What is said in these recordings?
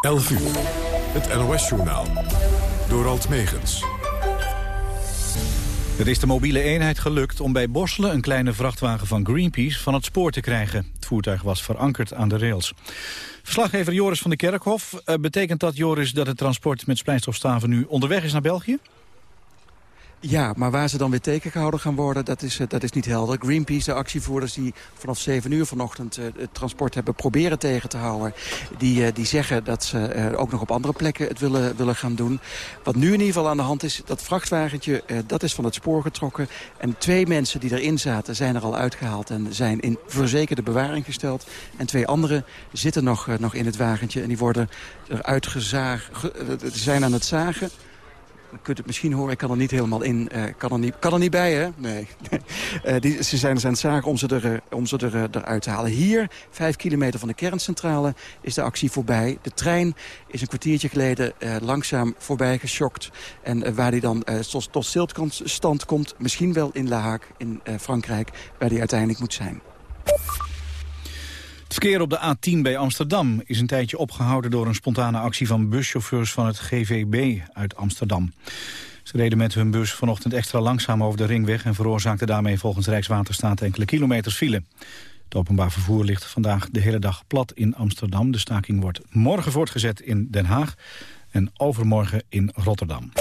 11 uur. Het NOS-journaal. Door Alt Megens. Het is de mobiele eenheid gelukt om bij Borselen een kleine vrachtwagen van Greenpeace van het spoor te krijgen. Het voertuig was verankerd aan de rails. Verslaggever Joris van de Kerkhof. Uh, betekent dat, Joris, dat het transport met splijtstofstaven nu onderweg is naar België? Ja, maar waar ze dan weer tegengehouden gaan worden, dat is, eh, dat is niet helder. Greenpeace, de actievoerders die vanaf 7 uur vanochtend uh, het transport hebben proberen tegen te houden... die, uh, die zeggen dat ze ook nog op andere plekken het willen, willen gaan doen. Wat nu in ieder geval aan de hand is, dat vrachtwagentje, dat is van het spoor getrokken. En twee mensen die erin zaten zijn er al uitgehaald en zijn in verzekerde bewaring gesteld. En twee anderen zitten nog, nog in het wagentje en die worden eruit gezaagd, zijn aan het zagen... Kunt het misschien horen, ik kan er niet helemaal in. Uh, kan, er niet, kan er niet bij, hè? Nee. uh, die, ze zijn, zijn zaken om ze, er, eh, om ze er, eruit te halen. Hier, vijf kilometer van de kerncentrale, is de actie voorbij. De trein is een kwartiertje geleden langzaam voorbij geschokt. En waar die dan tot, tot stilstand komt, misschien wel in La Hague in Frankrijk... waar die uiteindelijk moet zijn. Het verkeer op de A10 bij Amsterdam is een tijdje opgehouden door een spontane actie van buschauffeurs van het GVB uit Amsterdam. Ze reden met hun bus vanochtend extra langzaam over de ringweg en veroorzaakten daarmee volgens Rijkswaterstaat enkele kilometers file. Het openbaar vervoer ligt vandaag de hele dag plat in Amsterdam. De staking wordt morgen voortgezet in Den Haag en overmorgen in Rotterdam.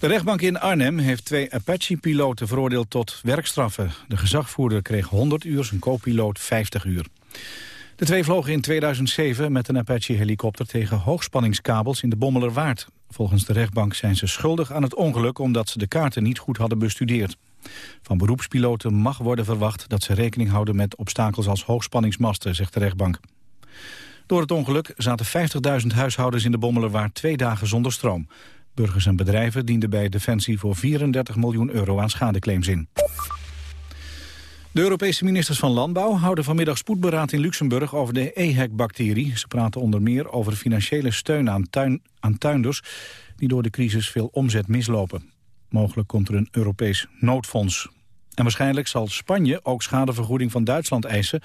De rechtbank in Arnhem heeft twee Apache-piloten veroordeeld tot werkstraffen. De gezagvoerder kreeg 100 uur, zijn co-piloot 50 uur. De twee vlogen in 2007 met een Apache-helikopter tegen hoogspanningskabels in de Bommelerwaard. Volgens de rechtbank zijn ze schuldig aan het ongeluk omdat ze de kaarten niet goed hadden bestudeerd. Van beroepspiloten mag worden verwacht dat ze rekening houden met obstakels als hoogspanningsmasten, zegt de rechtbank. Door het ongeluk zaten 50.000 huishoudens in de Bommelerwaard twee dagen zonder stroom. Burgers en bedrijven dienden bij Defensie voor 34 miljoen euro aan schadeclaims in. De Europese ministers van Landbouw houden vanmiddag spoedberaad in Luxemburg over de EHEC-bacterie. Ze praten onder meer over financiële steun aan, tuin, aan tuinders die door de crisis veel omzet mislopen. Mogelijk komt er een Europees noodfonds. En waarschijnlijk zal Spanje ook schadevergoeding van Duitsland eisen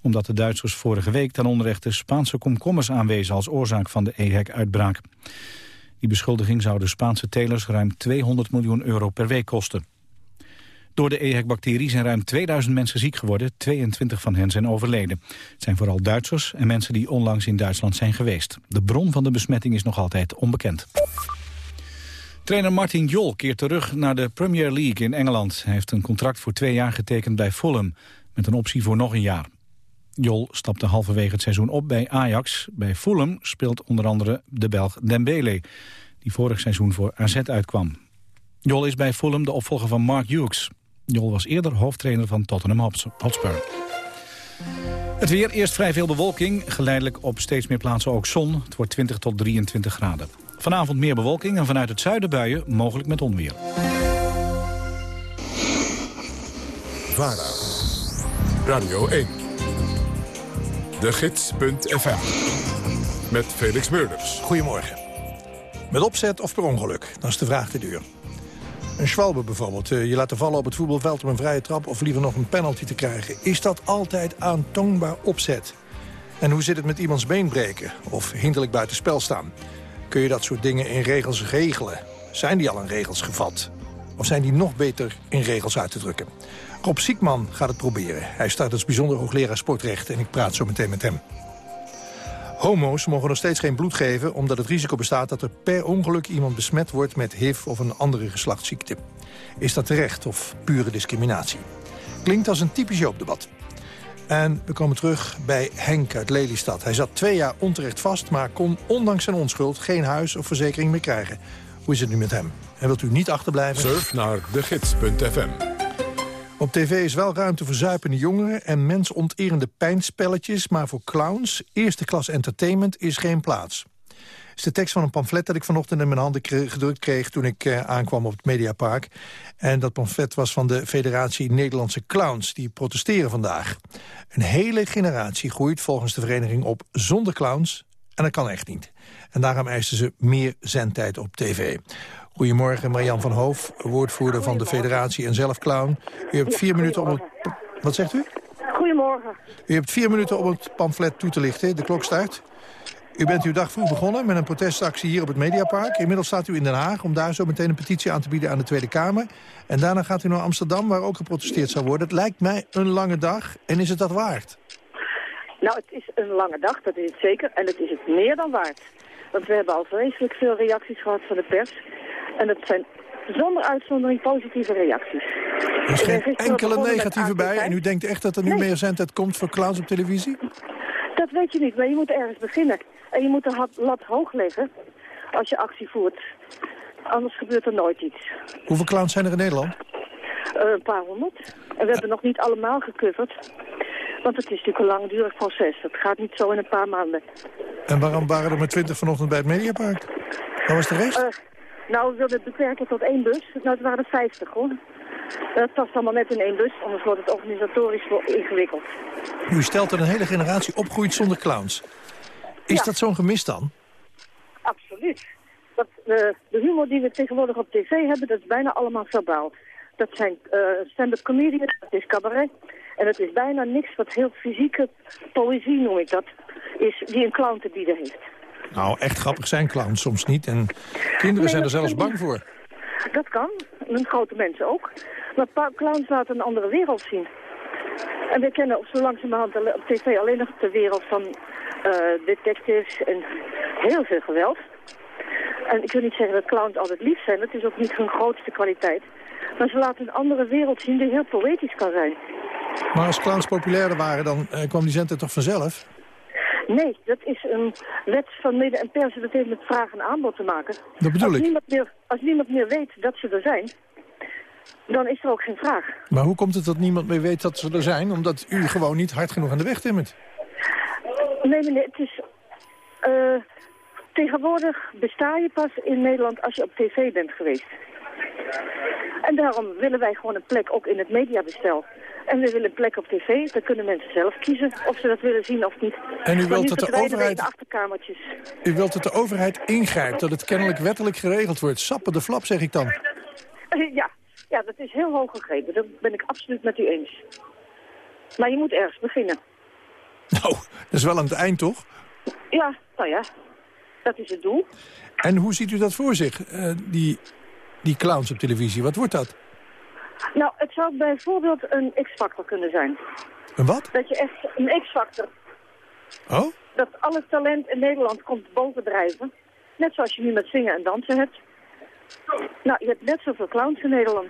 omdat de Duitsers vorige week ten onrechte Spaanse komkommers aanwezen als oorzaak van de EHEC-uitbraak. Die beschuldiging zou de Spaanse telers ruim 200 miljoen euro per week kosten. Door de EHEC-bacterie zijn ruim 2000 mensen ziek geworden. 22 van hen zijn overleden. Het zijn vooral Duitsers en mensen die onlangs in Duitsland zijn geweest. De bron van de besmetting is nog altijd onbekend. Trainer Martin Jol keert terug naar de Premier League in Engeland. Hij heeft een contract voor twee jaar getekend bij Fulham... met een optie voor nog een jaar. Jol stapte halverwege het seizoen op bij Ajax. Bij Fulham speelt onder andere de Belg Dembele, die vorig seizoen voor AZ uitkwam. Jol is bij Fulham de opvolger van Mark Hughes. Jol was eerder hoofdtrainer van Tottenham Hotspur. Het weer, eerst vrij veel bewolking. Geleidelijk op steeds meer plaatsen ook zon. Het wordt 20 tot 23 graden. Vanavond meer bewolking en vanuit het zuiden buien, mogelijk met onweer. VARA, Radio 1. De Gids.fm. Met Felix Meurders. Goedemorgen. Met opzet of per ongeluk? Dat is de vraag te duur. Een schwalbe bijvoorbeeld. Eh, je laten vallen op het voetbalveld om een vrije trap... of liever nog een penalty te krijgen. Is dat altijd aantoonbaar opzet? En hoe zit het met iemands been breken? Of hinderlijk buiten spel staan? Kun je dat soort dingen in regels regelen? Zijn die al in regels gevat? Of zijn die nog beter in regels uit te drukken? Rob Siekman gaat het proberen. Hij staat als bijzonder hoogleraar sportrecht en ik praat zo meteen met hem. Homo's mogen nog steeds geen bloed geven... omdat het risico bestaat dat er per ongeluk iemand besmet wordt... met HIV of een andere geslachtsziekte. Is dat terecht of pure discriminatie? Klinkt als een typisch Joopdebat. En we komen terug bij Henk uit Lelystad. Hij zat twee jaar onterecht vast, maar kon ondanks zijn onschuld... geen huis of verzekering meer krijgen. Hoe is het nu met hem? En wilt u niet achterblijven? Surf naar degids.fm op tv is wel ruimte voor zuipende jongeren en mensonterende pijnspelletjes... maar voor clowns, eerste klas entertainment, is geen plaats. Is de tekst van een pamflet dat ik vanochtend in mijn handen gedrukt kreeg... toen ik eh, aankwam op het Mediapark. En dat pamflet was van de Federatie Nederlandse Clowns. Die protesteren vandaag. Een hele generatie groeit volgens de vereniging op zonder clowns. En dat kan echt niet. En daarom eisten ze meer zendtijd op tv. Goedemorgen, Marian van Hoof, woordvoerder van de federatie en zelf clown. U hebt vier minuten om het... Wat zegt u? Goedemorgen. U hebt vier minuten om het pamflet toe te lichten. De klok start. U bent uw dag vroeg begonnen met een protestactie hier op het Mediapark. Inmiddels staat u in Den Haag om daar zo meteen een petitie aan te bieden aan de Tweede Kamer. En daarna gaat u naar Amsterdam, waar ook geprotesteerd zal worden. Het lijkt mij een lange dag. En is het dat waard? Nou, het is een lange dag, dat is het zeker. En het is het meer dan waard. Want we hebben al vreselijk veel reacties gehad van de pers. En dat zijn zonder uitzondering positieve reacties. Er is geen enkele negatieve bij. En u denkt echt dat er nu meer zendtijd komt voor clowns op televisie? Dat weet je niet, maar je moet ergens beginnen. En je moet de lat hoog leggen als je actie voert. Anders gebeurt er nooit iets. Hoeveel clowns zijn er in Nederland? Uh, een paar honderd. En we hebben nog niet allemaal gecoverd. Want het is natuurlijk een langdurig proces. Het gaat niet zo in een paar maanden. En waarom waren er maar twintig vanochtend bij het Mediapark? Waar was de rest? Uh, nou, we wilden het beperken tot één bus. Nou, het waren er vijftig, hoor. Dat past allemaal net in één bus, anders wordt het organisatorisch ingewikkeld. U stelt dat een hele generatie opgroeit zonder clowns. Is dat zo'n gemis dan? Absoluut. Dat, de, de humor die we tegenwoordig op tv hebben, dat is bijna allemaal verbaal. Dat zijn uh, stand-up comedians, dat is cabaret. En het is bijna niks wat heel fysieke poëzie, noem ik dat, is, die een clown te bieden heeft. Nou, echt grappig zijn clowns soms niet. En kinderen zijn er zelfs bang voor. Dat kan. En grote mensen ook. Maar clowns laten een andere wereld zien. En we kennen zo langzamerhand op tv alleen nog de wereld van uh, detectives en heel veel geweld. En ik wil niet zeggen dat clowns altijd lief zijn. Dat is ook niet hun grootste kwaliteit. Maar ze laten een andere wereld zien die heel poëtisch kan zijn. Maar als clowns populairder waren, dan uh, kwam die zender toch vanzelf? Nee, dat is een wet van midden- en persen. Dat heeft met vraag en aanbod te maken. Dat bedoel als ik. Niemand meer, als niemand meer weet dat ze er zijn, dan is er ook geen vraag. Maar hoe komt het dat niemand meer weet dat ze er zijn? Omdat u gewoon niet hard genoeg aan de weg timmert. Nee, meneer, het is... Uh, tegenwoordig besta je pas in Nederland als je op tv bent geweest. En daarom willen wij gewoon een plek ook in het mediabestel. En we willen een plek op tv. Dan kunnen mensen zelf kiezen of ze dat willen zien of niet. En u wilt dat de overheid... Achterkamertjes. U wilt dat de overheid ingrijpt, dat het kennelijk wettelijk geregeld wordt. Sappen de flap, zeg ik dan. Ja, ja, dat is heel hoog gegrepen. Dat ben ik absoluut met u eens. Maar je moet ergens beginnen. Nou, dat is wel aan het eind, toch? Ja, nou ja. Dat is het doel. En hoe ziet u dat voor zich, uh, die, die clowns op televisie? Wat wordt dat? Nou, het zou bijvoorbeeld een X-factor kunnen zijn. Een wat? Dat je echt een X-factor. Oh? Dat alle talent in Nederland komt bovendrijven. Net zoals je nu met zingen en dansen hebt. Nou, je hebt net zoveel clowns in Nederland.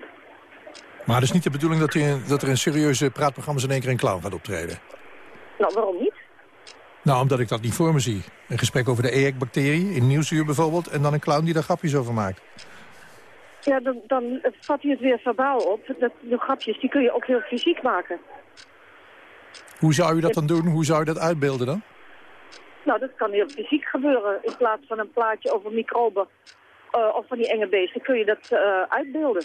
Maar het is niet de bedoeling dat, er, dat er in serieuze praatprogramma's in één keer een clown gaat optreden? Nou, waarom niet? Nou, omdat ik dat niet voor me zie. Een gesprek over de EHEC-bacterie, in Nieuwsuur bijvoorbeeld... en dan een clown die daar grapjes over maakt. Ja, dan, dan vat je het weer verbaal op. Dat, de grapjes die kun je ook heel fysiek maken. Hoe zou u dat dan doen? Hoe zou u dat uitbeelden dan? Nou, dat kan heel fysiek gebeuren. In plaats van een plaatje over microben uh, of van die enge beesten kun je dat uh, uitbeelden.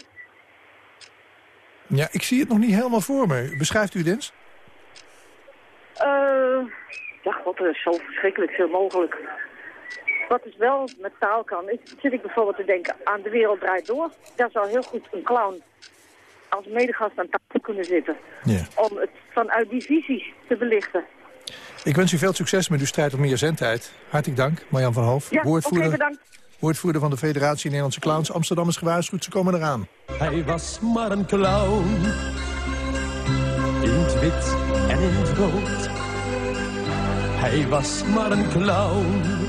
Ja, ik zie het nog niet helemaal voor me. Beschrijft u het eens? Uh, ja, god, er is zo verschrikkelijk veel mogelijk. Wat dus wel met taal kan, is, zit ik bijvoorbeeld te denken aan De Wereld Draait Door. Daar zou heel goed een clown als medegast aan tafel kunnen zitten. Ja. Om het vanuit die visies te belichten. Ik wens u veel succes met uw strijd om meer zendtijd. Hartelijk dank, Marjan van Hoof. Ja, woordvoerder, okay, bedankt. woordvoerder van de Federatie Nederlandse Clowns. Amsterdam is gewaarschuwd, ze komen eraan. Hij was maar een clown. In het wit en in het rood. Hij was maar een clown.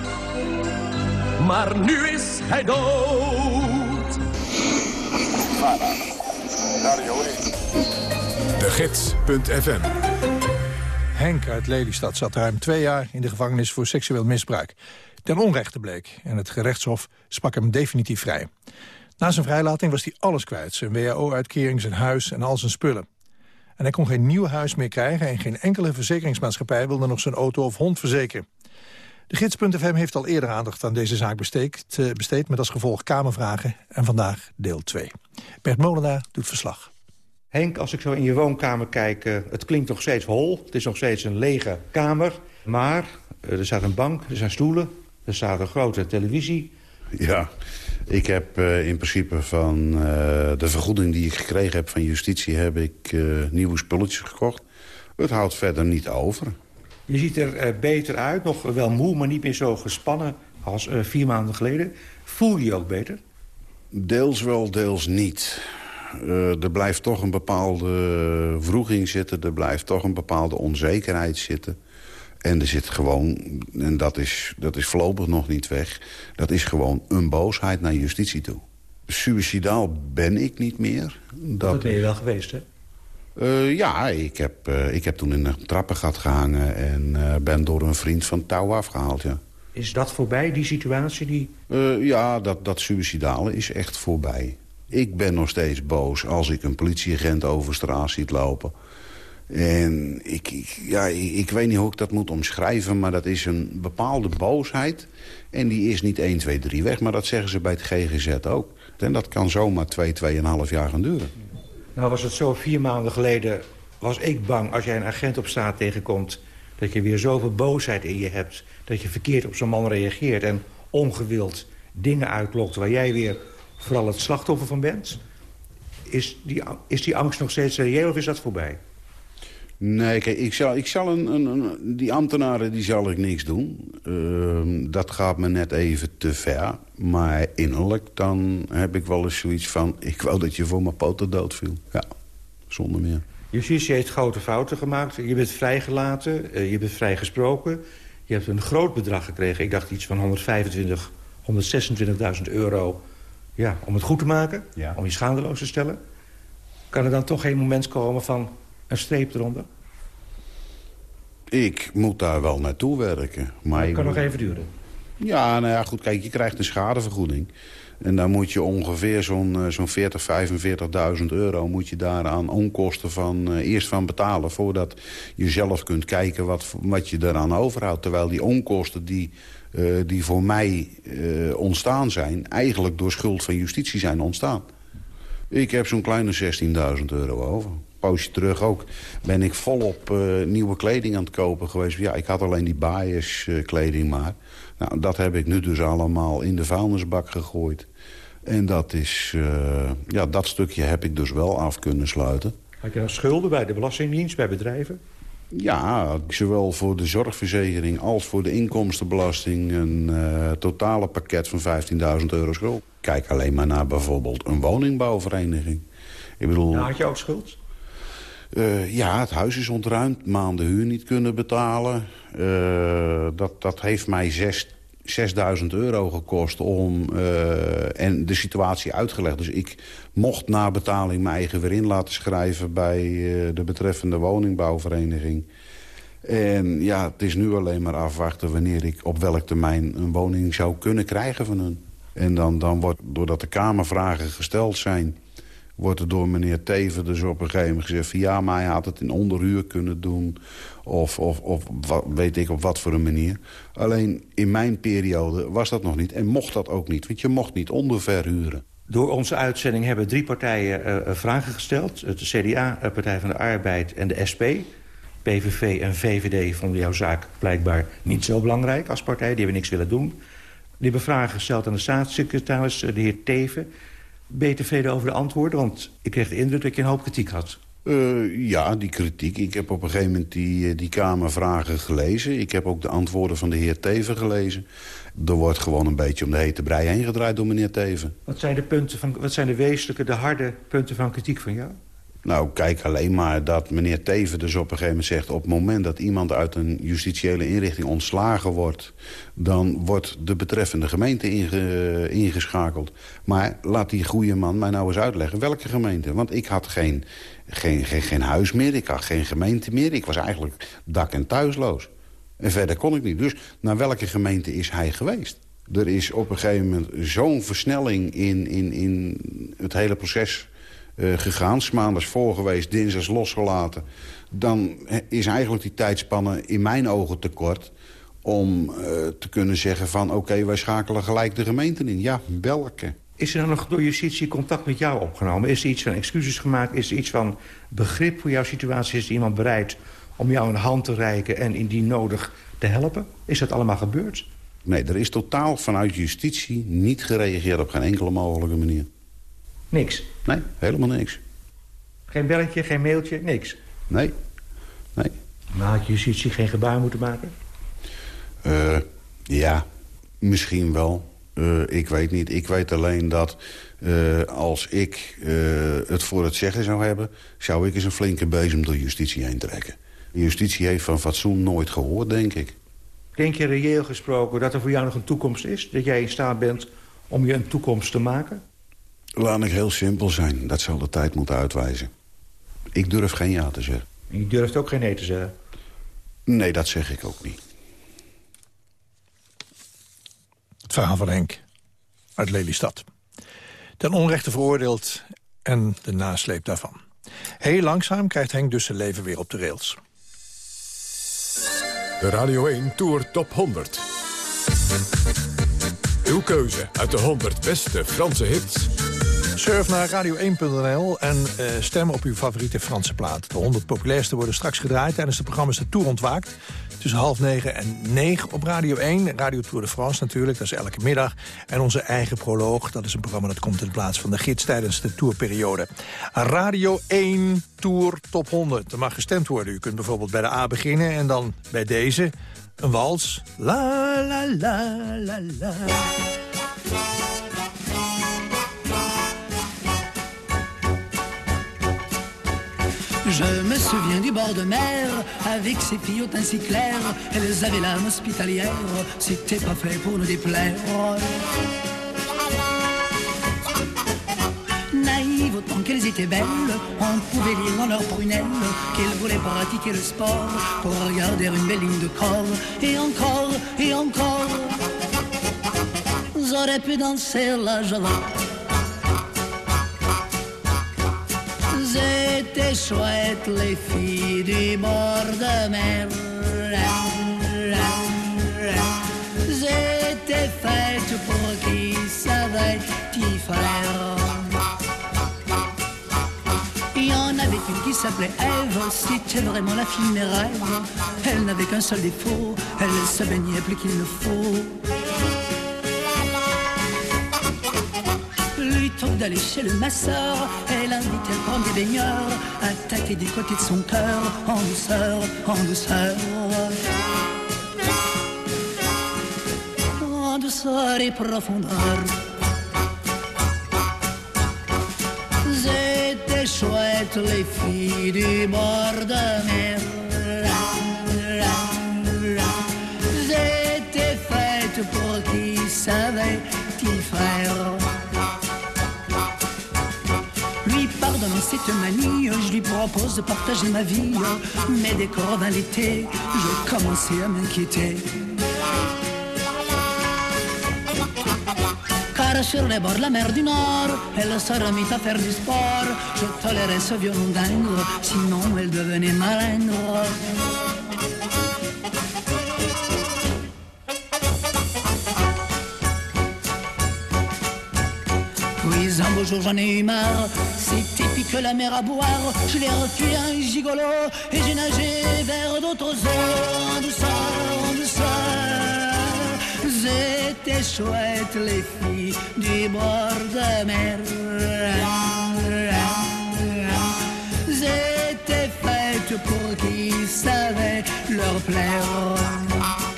Maar nu is hij dood. De Gids.fm Henk uit Lelystad zat ruim twee jaar in de gevangenis voor seksueel misbruik. Ten onrechte bleek en het gerechtshof sprak hem definitief vrij. Na zijn vrijlating was hij alles kwijt. Zijn WHO-uitkering, zijn huis en al zijn spullen. En hij kon geen nieuw huis meer krijgen... en geen enkele verzekeringsmaatschappij wilde nog zijn auto of hond verzekeren. De gids.fm heeft al eerder aandacht aan deze zaak besteed, eh, besteed... met als gevolg Kamervragen en vandaag deel 2. Bert Molenaar doet verslag. Henk, als ik zo in je woonkamer kijk, uh, het klinkt nog steeds hol. Het is nog steeds een lege kamer. Maar uh, er staat een bank, er zijn stoelen, er staat een grote televisie. Ja, ik heb uh, in principe van de vergoeding die ik gekregen heb van justitie... heb ik nieuwe spulletjes gekocht. Het houdt verder niet over. Je ziet er uh, beter uit, nog wel moe, maar niet meer zo gespannen als uh, vier maanden geleden. Voel je je ook beter? Deels wel, deels niet. Uh, er blijft toch een bepaalde vroeging zitten. Er blijft toch een bepaalde onzekerheid zitten. En er zit gewoon, en dat is, dat is voorlopig nog niet weg... dat is gewoon een boosheid naar justitie toe. Suicidaal ben ik niet meer. Dat, dat ben je wel geweest, hè? Uh, ja, ik heb, uh, ik heb toen in een trappengat gehangen... en uh, ben door een vriend van touw afgehaald, ja. Is dat voorbij, die situatie? Die... ja, dat, dat suicidale is echt voorbij. Ik ben nog steeds boos als ik een politieagent over straat ziet lopen. En ik, ik, ja, ik weet niet hoe ik dat moet omschrijven... maar dat is een bepaalde boosheid. En die is niet 1, 2, 3 weg, maar dat zeggen ze bij het GGZ ook. En dat kan zomaar 2, 2,5 jaar gaan duren. Nou was het zo, vier maanden geleden was ik bang... als jij een agent op straat tegenkomt... dat je weer zoveel boosheid in je hebt... dat je verkeerd op zo'n man reageert... en ongewild dingen uitlokt waar jij weer vooral het slachtoffer van bent. Is die, is die angst nog steeds reëel of is dat voorbij? Nee, kijk, ik zal, ik zal een, een, een, die ambtenaren die zal ik niks doen. Uh, dat gaat me net even te ver. Maar innerlijk dan heb ik wel eens zoiets van... ik wou dat je voor mijn poten doodviel. Ja, zonder meer. Justitie heeft grote fouten gemaakt. Je bent vrijgelaten, uh, je bent vrijgesproken. Je hebt een groot bedrag gekregen. Ik dacht iets van 125, 126.000 euro... Ja, om het goed te maken, ja. om je schaamteloos te stellen. Kan er dan toch geen moment komen van een streep eronder? Ik moet daar wel naartoe werken. Maar dat kan nog even duren. Ja, nou ja, goed, kijk, je krijgt een schadevergoeding. En dan moet je ongeveer zo'n uh, zo'n 40, 45.000 euro... moet je daar aan onkosten van, uh, eerst van betalen... voordat je zelf kunt kijken wat, wat je eraan overhoudt. Terwijl die onkosten die, uh, die voor mij ontstaan zijn... eigenlijk door schuld van justitie zijn ontstaan. Ik heb zo'n kleine 16.000 euro over poosje terug ook... ben ik volop uh, nieuwe kleding aan het kopen geweest. Ja, ik had alleen die bias uh, kleding maar. Nou, dat heb ik nu dus allemaal in de vuilnisbak gegooid. En dat is... Uh, ja, dat stukje heb ik dus wel af kunnen sluiten. Had je dan schulden bij de Belastingdienst, bij bedrijven? Ja, zowel voor de zorgverzekering als voor de inkomstenbelasting... een uh, totale pakket van 15.000 euro schuld. Kijk alleen maar naar bijvoorbeeld een woningbouwvereniging. Ik bedoel... Had je ook schuld? Uh, ja, het huis is ontruimd, maanden huur niet kunnen betalen. Uh, dat, dat heeft mij zes, 6000 euro gekost om, uh, en de situatie uitgelegd. Dus ik mocht na betaling mijn eigen weer in laten schrijven... bij de betreffende woningbouwvereniging. En ja, het is nu alleen maar afwachten wanneer ik op welk termijn een woning zou kunnen krijgen van hun. En dan, dan wordt, doordat de Kamervragen gesteld zijn wordt er door meneer Teven dus op een gegeven moment gezegd... Van, ja, maar hij had het in onderhuur kunnen doen. Of, of, of wat, weet ik op wat voor een manier. Alleen in mijn periode was dat nog niet. En mocht dat ook niet, want je mocht niet onderverhuren. Door onze uitzending hebben drie partijen uh, vragen gesteld. Het CDA, de Partij van de Arbeid en de SP. PVV en VVD vonden jouw zaak blijkbaar niet zo belangrijk als partij. Die hebben niks willen doen. Die hebben vragen gesteld aan de staatssecretaris, de heer Teven... Ben je tevreden over de antwoorden? Want ik kreeg de indruk dat je een hoop kritiek had. Uh, ja, die kritiek. Ik heb op een gegeven moment die, eh, die Kamervragen gelezen. Ik heb ook de antwoorden van de heer Teven gelezen. Er wordt gewoon een beetje om de hete brei heen gedraaid door meneer Teven. Wat zijn de, punten van, wat zijn de wezenlijke, de harde punten van kritiek van jou? Nou, kijk alleen maar dat meneer Teven dus op een gegeven moment zegt... op het moment dat iemand uit een justitiële inrichting ontslagen wordt... dan wordt de betreffende gemeente inge, ingeschakeld. Maar laat die goede man mij nou eens uitleggen welke gemeente. Want ik had geen, geen, geen, geen huis meer, ik had geen gemeente meer. Ik was eigenlijk dak- en thuisloos. En verder kon ik niet. Dus naar welke gemeente is hij geweest? Er is op een gegeven moment zo'n versnelling in, in, in het hele proces gegaan. Maandags voor geweest, dinsdags losgelaten. Dan is eigenlijk die tijdspanne in mijn ogen te kort om uh, te kunnen zeggen van... oké, okay, wij schakelen gelijk de gemeenten in. Ja, welke? Is er dan nog door justitie contact met jou opgenomen? Is er iets van excuses gemaakt? Is er iets van begrip voor jouw situatie? Is er iemand bereid om jou een hand te reiken en indien nodig te helpen? Is dat allemaal gebeurd? Nee, er is totaal vanuit justitie niet gereageerd op geen enkele mogelijke manier. Niks? Nee, helemaal niks. Geen belletje, geen mailtje, niks? Nee, nee. Maar had justitie geen gebaar moeten maken? Uh, ja, misschien wel. Uh, ik weet niet. Ik weet alleen dat uh, als ik het voor het zeggen zou hebben... zou ik eens een flinke bezem door justitie heen trekken. justitie heeft van fatsoen nooit gehoord, denk ik. Denk je reëel gesproken dat er voor jou nog een toekomst is? Dat jij in staat bent om je een toekomst te maken? Laat ik heel simpel zijn. Dat zal de tijd moeten uitwijzen. Ik durf geen ja te zeggen. En je durft ook geen nee te zeggen? Nee, dat zeg ik ook niet. Het verhaal van Henk uit Lelystad. Ten onrechte veroordeeld en de nasleep daarvan. Heel langzaam krijgt Henk dus zijn leven weer op de rails. De Radio 1 Tour Top 100. Uw keuze uit de 100 beste Franse hits. Surf naar radio1.nl en uh, stem op uw favoriete Franse plaat. De 100 populairste worden straks gedraaid tijdens de programma's De Tour Ontwaakt. Tussen half negen en negen op Radio 1. Radio Tour de France natuurlijk, dat is elke middag. En onze eigen proloog, dat is een programma dat komt in plaats van de gids tijdens de tourperiode. Radio 1 Tour Top 100. Er mag gestemd worden. U kunt bijvoorbeeld bij de A beginnen en dan bij deze een wals. La la la la la. Je me souviens du bord de mer, avec ses filles au teint si clair. Elles avaient l'âme hospitalière, c'était pas fait pour nous déplaire. Autant qu'elles étaient belles, on pouvait lire dans leurs prunelles qu'elles voulaient pratiquer le sport pour regarder une belle ligne de corps. Et encore, et encore, j'aurais pu danser la java étaient chouettes les filles du bord de mer. J'étais faite pour qui savait qui faire. Qui s'appelait Eve, c'était vraiment la fille de mes rêves. Elle n'avait qu'un seul défaut, elle se baignait plus qu'il ne faut. Plutôt d'aller chez le masseur, elle invitait à prendre des baigneurs, attaquer des côtés de son cœur, en douceur, en douceur. En douceur et profondeur. Chouette les filles du bord de mer. J'étais faite pour qui savait qui faire. Lui pardonnant cette manie, je lui propose de partager ma vie. Mais dès qu'on revint l'été, je commençais à m'inquiéter. Sur les bords de la mer du Nord, elle se remit à faire du sport. Je tolérais ce violon dingue, sinon elle devenait malingre. Puis un beau jour j'en ai eu marre, c'était pique la mer à boire. Je l'ai refusé un gigolo et j'ai nagé vers d'autres eaux en douceur. C'était chouette les filles du bord de mer. J'étais faite pour qui savait leur plaire.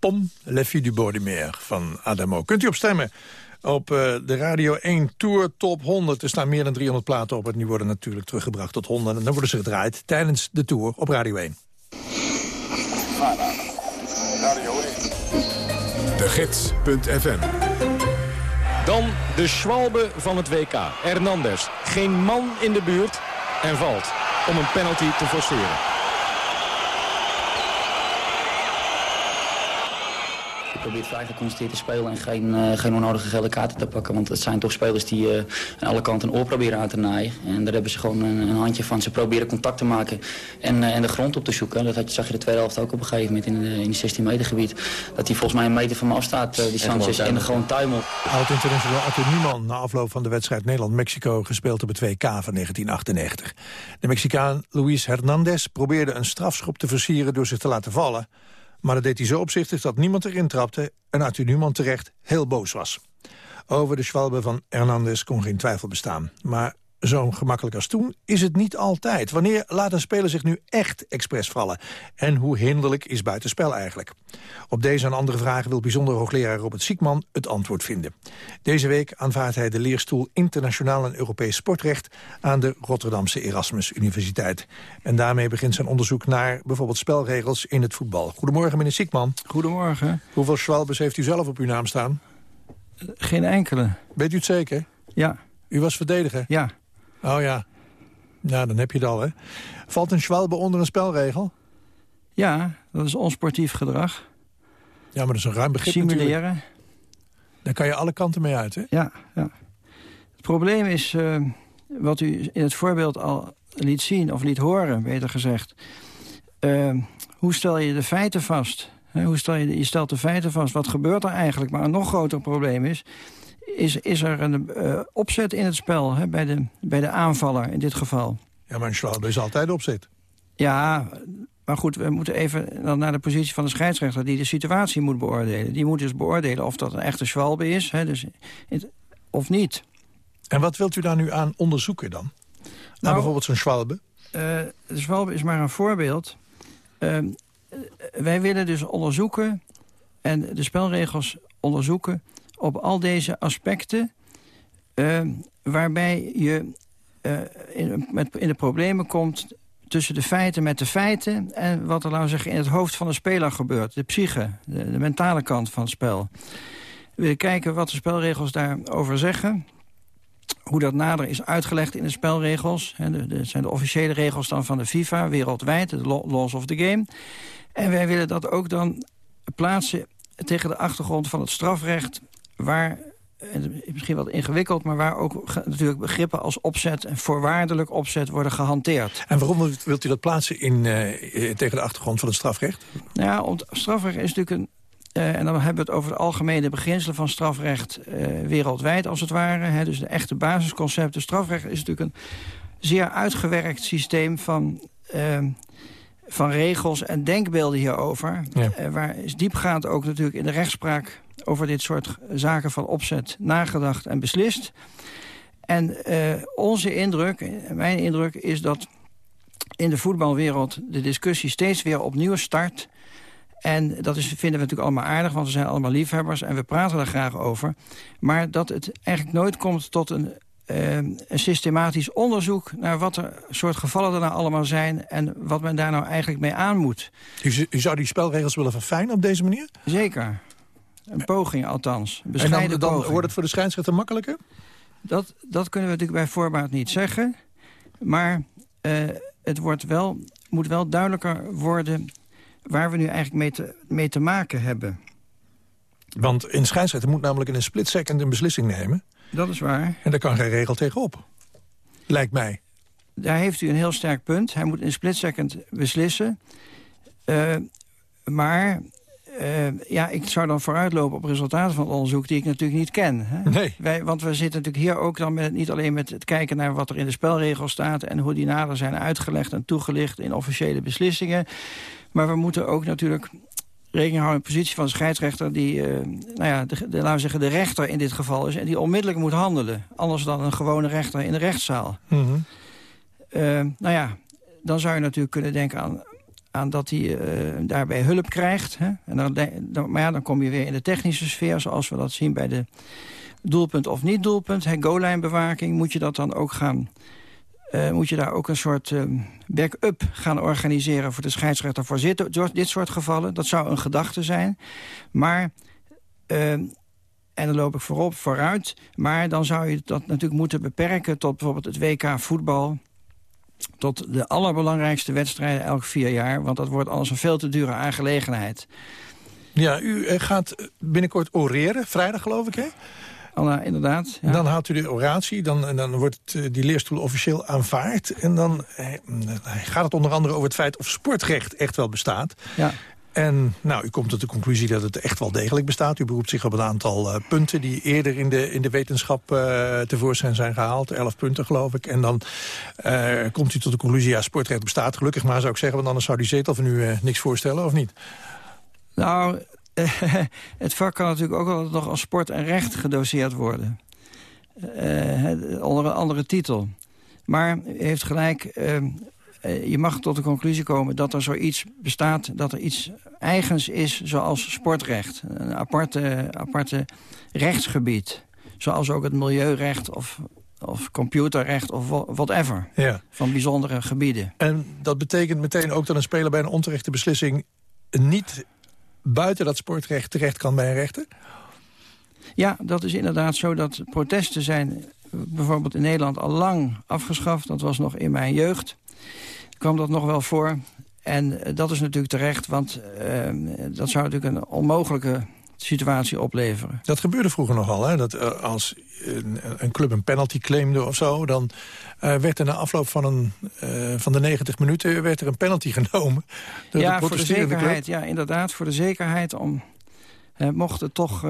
Pom Le Fille du Bord de Mer van Adamo. Kunt u op stemmen op eh, de Radio 1 Tour Top 100. Er staan meer dan 300 platen op en die worden natuurlijk teruggebracht tot 100. En dan worden ze gedraaid tijdens de Tour op Radio 1. De Gids.fm Dan de Schwalbe van het WK. Hernandez. Geen man in de buurt en valt om een penalty te forceren. Probeert vrij geconcentreerd te spelen en geen, uh, geen onnodige gele kaarten te pakken. Want het zijn toch spelers die uh, aan alle kanten een oor proberen aan te naaien. En daar hebben ze gewoon een, een handje van. Ze proberen contact te maken en, uh, en de grond op te zoeken. Dat had, zag je de tweede helft ook op een gegeven moment in, de, in 16 meter gebied. Dat hij volgens mij een meter van me afstaat, die Sanchez, en, en gewoon tuimelt. Oud-international Arthur na afloop van de wedstrijd Nederland-Mexico gespeeld op het WK van 1998. De Mexicaan Luis Hernandez probeerde een strafschop te versieren door zich te laten vallen. Maar dat deed hij zo opzichtig dat niemand erin trapte... en Arthur Newman terecht heel boos was. Over de schwalbe van Hernandez kon geen twijfel bestaan. Maar zo gemakkelijk als toen is het niet altijd. Wanneer laat een speler zich nu echt expres vallen? En hoe hinderlijk is buitenspel eigenlijk? Op deze en andere vragen wil bijzonder hoogleraar Robert Siekman het antwoord vinden. Deze week aanvaardt hij de leerstoel Internationaal en Europees Sportrecht... aan de Rotterdamse Erasmus Universiteit. En daarmee begint zijn onderzoek naar bijvoorbeeld spelregels in het voetbal. Goedemorgen, meneer Siekman. Goedemorgen. Hoeveel schwalbes heeft u zelf op uw naam staan? Geen enkele. Weet u het zeker? Ja. U was verdediger? Ja. Oh ja. Nou, dan heb je het al, hè. Valt een schwalbe onder een spelregel? Ja, dat is onsportief gedrag. Ja, maar dat is een ruim begrip Simuleren. Natuurlijk. Daar kan je alle kanten mee uit, hè? Ja, ja. Het probleem is, uh, wat u in het voorbeeld al liet zien, of liet horen, beter gezegd. Uh, hoe stel je de feiten vast? He, hoe stel je, je stelt de feiten vast. Wat gebeurt er eigenlijk? Maar een nog groter probleem is is, is er een uh, opzet in het spel hè, bij, de, bij de aanvaller in dit geval. Ja, maar een schwalbe is altijd opzet. Ja, maar goed, we moeten even dan naar de positie van de scheidsrechter... die de situatie moet beoordelen. Die moet dus beoordelen of dat een echte schwalbe is, hè, dus, of niet. En wat wilt u daar nu aan onderzoeken dan? Nou, nou bijvoorbeeld zo'n schwalbe? Uh, de schwalbe is maar een voorbeeld. Uh, wij willen dus onderzoeken en de spelregels onderzoeken op al deze aspecten... Uh, waarbij je uh, in, met, in de problemen komt tussen de feiten met de feiten... en wat er, laten we zeggen, in het hoofd van de speler gebeurt. De psyche, de, de mentale kant van het spel. We willen kijken wat de spelregels daarover zeggen hoe dat nader is uitgelegd in de spelregels. Dat zijn de officiële regels dan van de FIFA wereldwijd, de laws of the game. En wij willen dat ook dan plaatsen tegen de achtergrond van het strafrecht waar misschien wat ingewikkeld... maar waar ook natuurlijk begrippen als opzet en voorwaardelijk opzet worden gehanteerd. En waarom wilt u dat plaatsen in, uh, tegen de achtergrond van het strafrecht? Nou ja, want strafrecht is natuurlijk een... Uh, en dan hebben we het over de algemene beginselen van strafrecht uh, wereldwijd als het ware. Hè, dus de echte basisconcepten. Strafrecht is natuurlijk een zeer uitgewerkt systeem van van regels en denkbeelden hierover. Ja. waar is diepgaand ook natuurlijk in de rechtspraak over dit soort zaken van opzet nagedacht en beslist. En uh, onze indruk, mijn indruk, is dat in de voetbalwereld de discussie steeds weer opnieuw start. En dat is, vinden we natuurlijk allemaal aardig, want we zijn allemaal liefhebbers... en we praten er graag over. Maar dat het eigenlijk nooit komt tot een, uh, een systematisch onderzoek... naar wat er soort gevallen er nou allemaal zijn... en wat men daar nou eigenlijk mee aan moet. U, u zou die spelregels willen verfijnen op deze manier? Zeker. Een poging althans. En dan, dan wordt het voor de scheidsrechter makkelijker? Dat, dat kunnen we natuurlijk bij voorbaat niet zeggen. Maar uh, het wordt wel, moet wel duidelijker worden... waar we nu eigenlijk mee te, mee te maken hebben. Want een scheidsrechter moet namelijk in een split second een beslissing nemen. Dat is waar. En daar kan geen regel tegenop. Lijkt mij. Daar heeft u een heel sterk punt. Hij moet in een split second beslissen. Uh, maar uh, ja, ik zou dan vooruitlopen op resultaten van het onderzoek... die ik natuurlijk niet ken. Hè? Nee. Wij, want we zitten natuurlijk hier ook dan met, niet alleen met het kijken... naar wat er in de spelregels staat... en hoe die nader zijn uitgelegd en toegelicht in officiële beslissingen. Maar we moeten ook natuurlijk rekening houden in de positie van de scheidsrechter... die, uh, nou ja, de, de, laten we zeggen, de rechter in dit geval is... en die onmiddellijk moet handelen. Anders dan een gewone rechter in de rechtszaal. Mm -hmm. uh, nou ja, dan zou je natuurlijk kunnen denken aan aan dat hij uh, daarbij hulp krijgt. Hè? En dan, dan, maar ja, dan kom je weer in de technische sfeer... zoals we dat zien bij de doelpunt of niet doelpunt. Goal-lijnbewaking moet je dat dan ook gaan... Uh, moet je daar ook een soort uh, back-up gaan organiseren... voor de scheidsrechter voor dit, dit soort gevallen. Dat zou een gedachte zijn. Maar... en dan loop ik voorop, vooruit. Maar dan zou je dat natuurlijk moeten beperken... tot bijvoorbeeld het WK voetbal tot de allerbelangrijkste wedstrijden elk vier jaar. Want dat wordt anders een veel te dure aangelegenheid. Ja, u eh, gaat binnenkort oreren, vrijdag geloof ik, hè? Anna, inderdaad. Ja. Dan houdt u de oratie, dan, en dan wordt eh, die leerstoel officieel aanvaard. En dan eh, gaat het onder andere over het feit of sportrecht echt wel bestaat. Ja. En nou, u komt tot de conclusie dat het echt wel degelijk bestaat. U beroept zich op een aantal eh, punten die eerder in de, in de wetenschap uh, tevoorschijn zijn gehaald. Elf punten geloof ik. En dan uh, komt u tot de conclusie, ja, sportrecht bestaat. Gelukkig maar zou ik zeggen, want anders zou die zetel van u niks voorstellen, of niet? Nou, het vak kan natuurlijk ook wel nog als sport en recht gedoseerd worden. onder een andere titel. Maar u heeft gelijk, ehm, eh, je mag tot de conclusie komen dat er zoiets bestaat... dat er iets eigens is zoals sportrecht. Een aparte, aparte rechtsgebied. Zoals ook het milieurecht of, of computerrecht of whatever. Ja. Van bijzondere gebieden. En dat betekent meteen ook dat een speler bij een onterechte beslissing... niet buiten dat sportrecht terecht kan bij een rechter? Ja, dat is inderdaad zo dat protesten zijn bijvoorbeeld in Nederland al lang afgeschaft. Dat was nog in mijn jeugd kwam dat nog wel voor. En eh, dat is natuurlijk terecht, want uh, dat zou natuurlijk een onmogelijke situatie opleveren. Dat gebeurde vroeger nogal, hè? Dat uh, als een, een, club een penalty claimde of zo... dan uh, werd er na afloop van, een, van de 90 minuten werd er een penalty genomen. Door ja, de voor de zekerheid. Ja, inderdaad, voor de zekerheid om... mocht het toch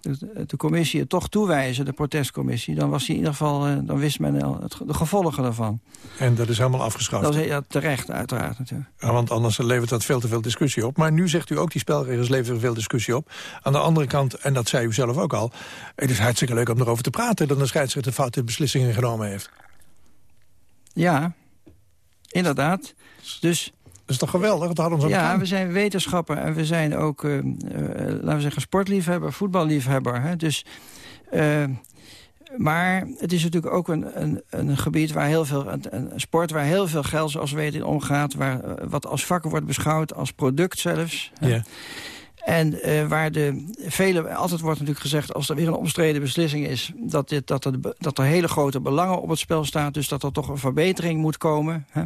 de, de, commissie het toch toewijzen, de protestcommissie... dan, was hij in ieder geval, eh, dan wist men het, de gevolgen daarvan. En dat is helemaal afgeschaft? Dat is ja, terecht, uiteraard natuurlijk. Ja, want anders levert dat veel te veel discussie op. Maar nu zegt u ook, die spelregels leveren veel discussie op. Aan de andere kant, en dat zei u zelf ook al... het is hartstikke leuk om erover te praten... dat een scheidsrechter foute beslissingen genomen heeft. Ja, inderdaad. Dus dat is toch geweldig? Het ons ja, we zijn wetenschapper en we zijn ook, uh, uh, laten we zeggen, sportliefhebber, voetballiefhebber. Hè? Dus, uh, maar het is natuurlijk ook een, een, een gebied waar heel veel, een, een, sport waar heel veel geld, zoals we weten, in omgaat. Waar, wat als vakken wordt beschouwd, als product zelfs. Ja. En waar de vele, altijd wordt natuurlijk gezegd... als er weer een omstreden beslissing is... Dat, dit, dat, er, dat er hele grote belangen op het spel staan... dus dat er toch een verbetering moet komen. Hè?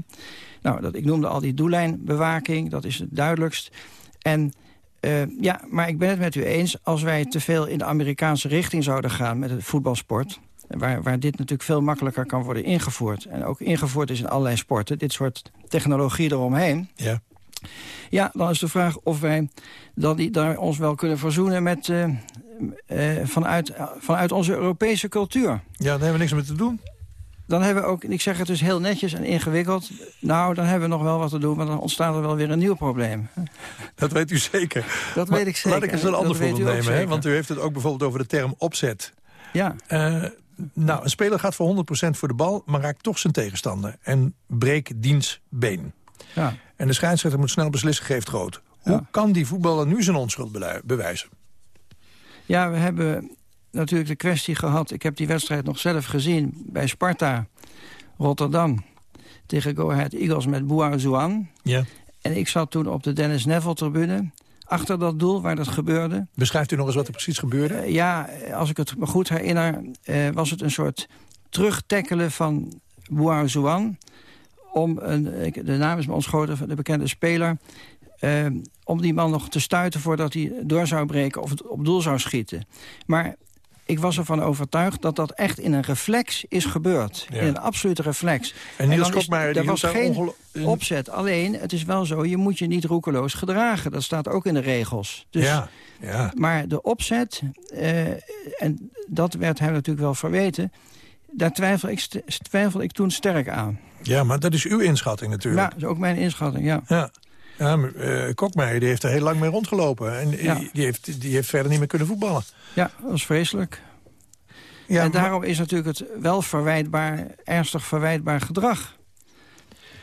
Nou, dat, ik noemde al die doellijnbewaking, dat is het duidelijkst. En uh, ja, maar ik ben het met u eens... als wij te veel in de Amerikaanse richting zouden gaan met het voetbalsport... Waar, waar dit natuurlijk veel makkelijker kan worden ingevoerd... en ook ingevoerd is in allerlei sporten, dit soort technologie eromheen... Ja. Ja, dan is de vraag of wij dan die, daar ons wel kunnen verzoenen met, uh, uh, vanuit, vanuit onze Europese cultuur. Ja, daar hebben we niks mee te doen dan hebben we ook, ik zeg het dus heel netjes en ingewikkeld... nou, dan hebben we nog wel wat te doen, want dan ontstaat er wel weer een nieuw probleem. Dat weet u zeker. Dat weet ik zeker. Laat ik eens een ander voorbeeld nemen, hè? want u heeft het ook bijvoorbeeld over de term opzet. Ja. Uh, nou, een speler gaat voor 100% voor de bal, maar raakt toch zijn tegenstander... en breekt diens been. Ja. En de scheidsrechter moet snel beslissen, geeft rood. Hoe kan die voetballer nu zijn onschuld bewijzen? Ja, we hebben natuurlijk de kwestie gehad... ik heb die wedstrijd nog zelf gezien bij Sparta Rotterdam... tegen Go Ahead Eagles met Zouan. Ja. En ik zat toen op de Dennis Neville-tribune achter dat doel waar dat gebeurde. Beschrijft u nog eens wat er precies gebeurde? Uh, ja, als ik het me goed herinner... Uh, was het een soort terugtackelen van Zouan... om, een, de naam is me ontschoten, de bekende speler... Uh, om die man nog te stuiten voordat hij door zou breken of op doel zou schieten. Maar ik was ervan overtuigd dat dat echt in een reflex is gebeurd. In een absolute reflex. En Niels Kopmeijer... Er was geen opzet. Alleen, het is wel zo, je moet je niet roekeloos gedragen. Dat staat ook in de regels. Dus, ja, ja. Maar de opzet, uh, en dat werd hem natuurlijk wel verweten... daar twijfel ik, twijfel ik toen sterk aan. Ja, maar dat is uw inschatting natuurlijk. Ja, dat is ook mijn inschatting, ja. Ja. Ja, uh, Kokmeijer die heeft er heel lang mee rondgelopen. En die, heeft, die heeft verder niet meer kunnen voetballen. Ja, dat is vreselijk. Ja, en daarom is natuurlijk het wel verwijtbaar, ernstig verwijtbaar gedrag...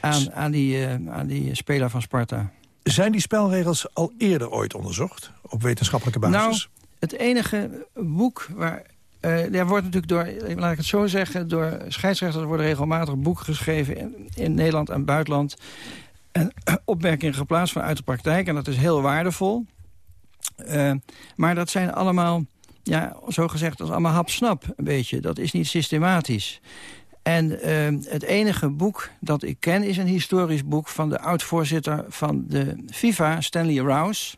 aan, aan, die, uh, aan die speler van Sparta. Zijn die spelregels al eerder ooit onderzocht? Op wetenschappelijke basis? Nou, het enige boek waar... Uh, er wordt natuurlijk door, laat ik het zo zeggen... door scheidsrechters worden regelmatig boeken geschreven... in, in Nederland en buitenland en opmerkingen geplaatst vanuit de praktijk. En dat is heel waardevol. Uh, maar dat zijn allemaal, ja, zo gezegd, dat is allemaal hapsnap een beetje. Dat is niet systematisch. En uh, het enige boek dat ik ken is een historisch boek... van de oud-voorzitter van de FIFA, Stanley Rouse.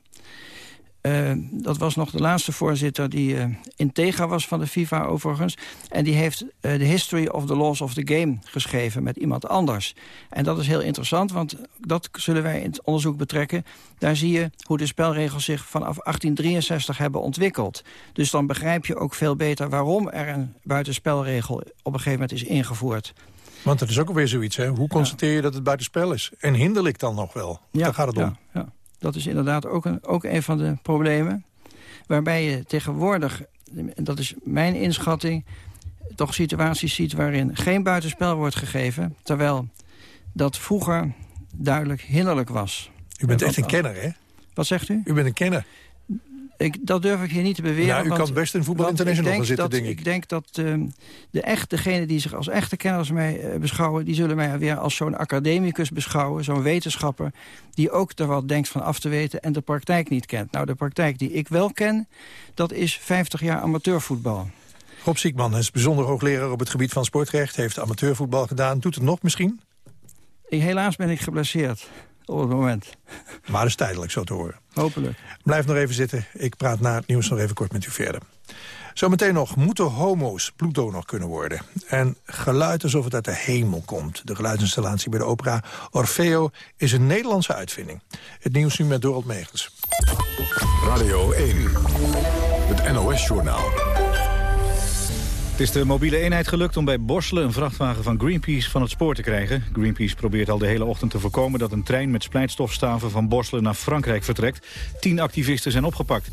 Uh, dat was nog de laatste voorzitter die uh, integer was van de FIFA overigens. En die heeft uh, The History of the Laws of the Game geschreven met iemand anders. En dat is heel interessant, want dat zullen wij in het onderzoek betrekken. Daar zie je hoe de spelregels zich vanaf 1863 hebben ontwikkeld. Dus dan begrijp je ook veel beter waarom er een buitenspelregel op een gegeven moment is ingevoerd. Want dat is ook alweer zoiets, hè? Hoe constateer je dat het buitenspel is? En hinderlijk dan nog wel? Ja, Daar gaat het om. Ja, ja. Dat is inderdaad ook een, ook een van de problemen. Waarbij je tegenwoordig, en dat is mijn inschatting... toch situaties ziet waarin geen buitenspel wordt gegeven... terwijl dat vroeger duidelijk hinderlijk was. U bent echt een kenner, hè? Wat zegt u? U bent een kenner. Ik, dat durf ik hier niet te beweren. Ja, u want, kan best in Voetbal International gaan zitten, dat, denk ik. Ik denk dat uh, de echt, degenen die zich als echte kenners mij uh, beschouwen... die zullen mij weer als zo'n academicus beschouwen, zo'n wetenschapper... die ook er wat denkt van af te weten en de praktijk niet kent. Nou, de praktijk die ik wel ken, dat is 50 jaar amateurvoetbal. Rob Siekman is bijzonder hoogleraar op het gebied van sportrecht... heeft amateurvoetbal gedaan. Doet het nog misschien? Ik, helaas ben ik geblesseerd op het moment. Maar dat is tijdelijk, zo te horen. Hopelijk. Blijf nog even zitten. Ik praat na het nieuws nog even kort met u verder. Zometeen nog, moeten homo's bloeddonor kunnen worden? En geluid alsof het uit de hemel komt. De geluidsinstallatie bij de opera Orfeo is een Nederlandse uitvinding. Het nieuws nu met Dorald Megens. Radio 1, het NOS-journaal. Is de mobiele eenheid gelukt om bij Borselen een vrachtwagen van Greenpeace van het spoor te krijgen. Greenpeace probeert al de hele ochtend te voorkomen dat een trein met splijtstofstaven van Borselen naar Frankrijk vertrekt. Tien activisten zijn opgepakt.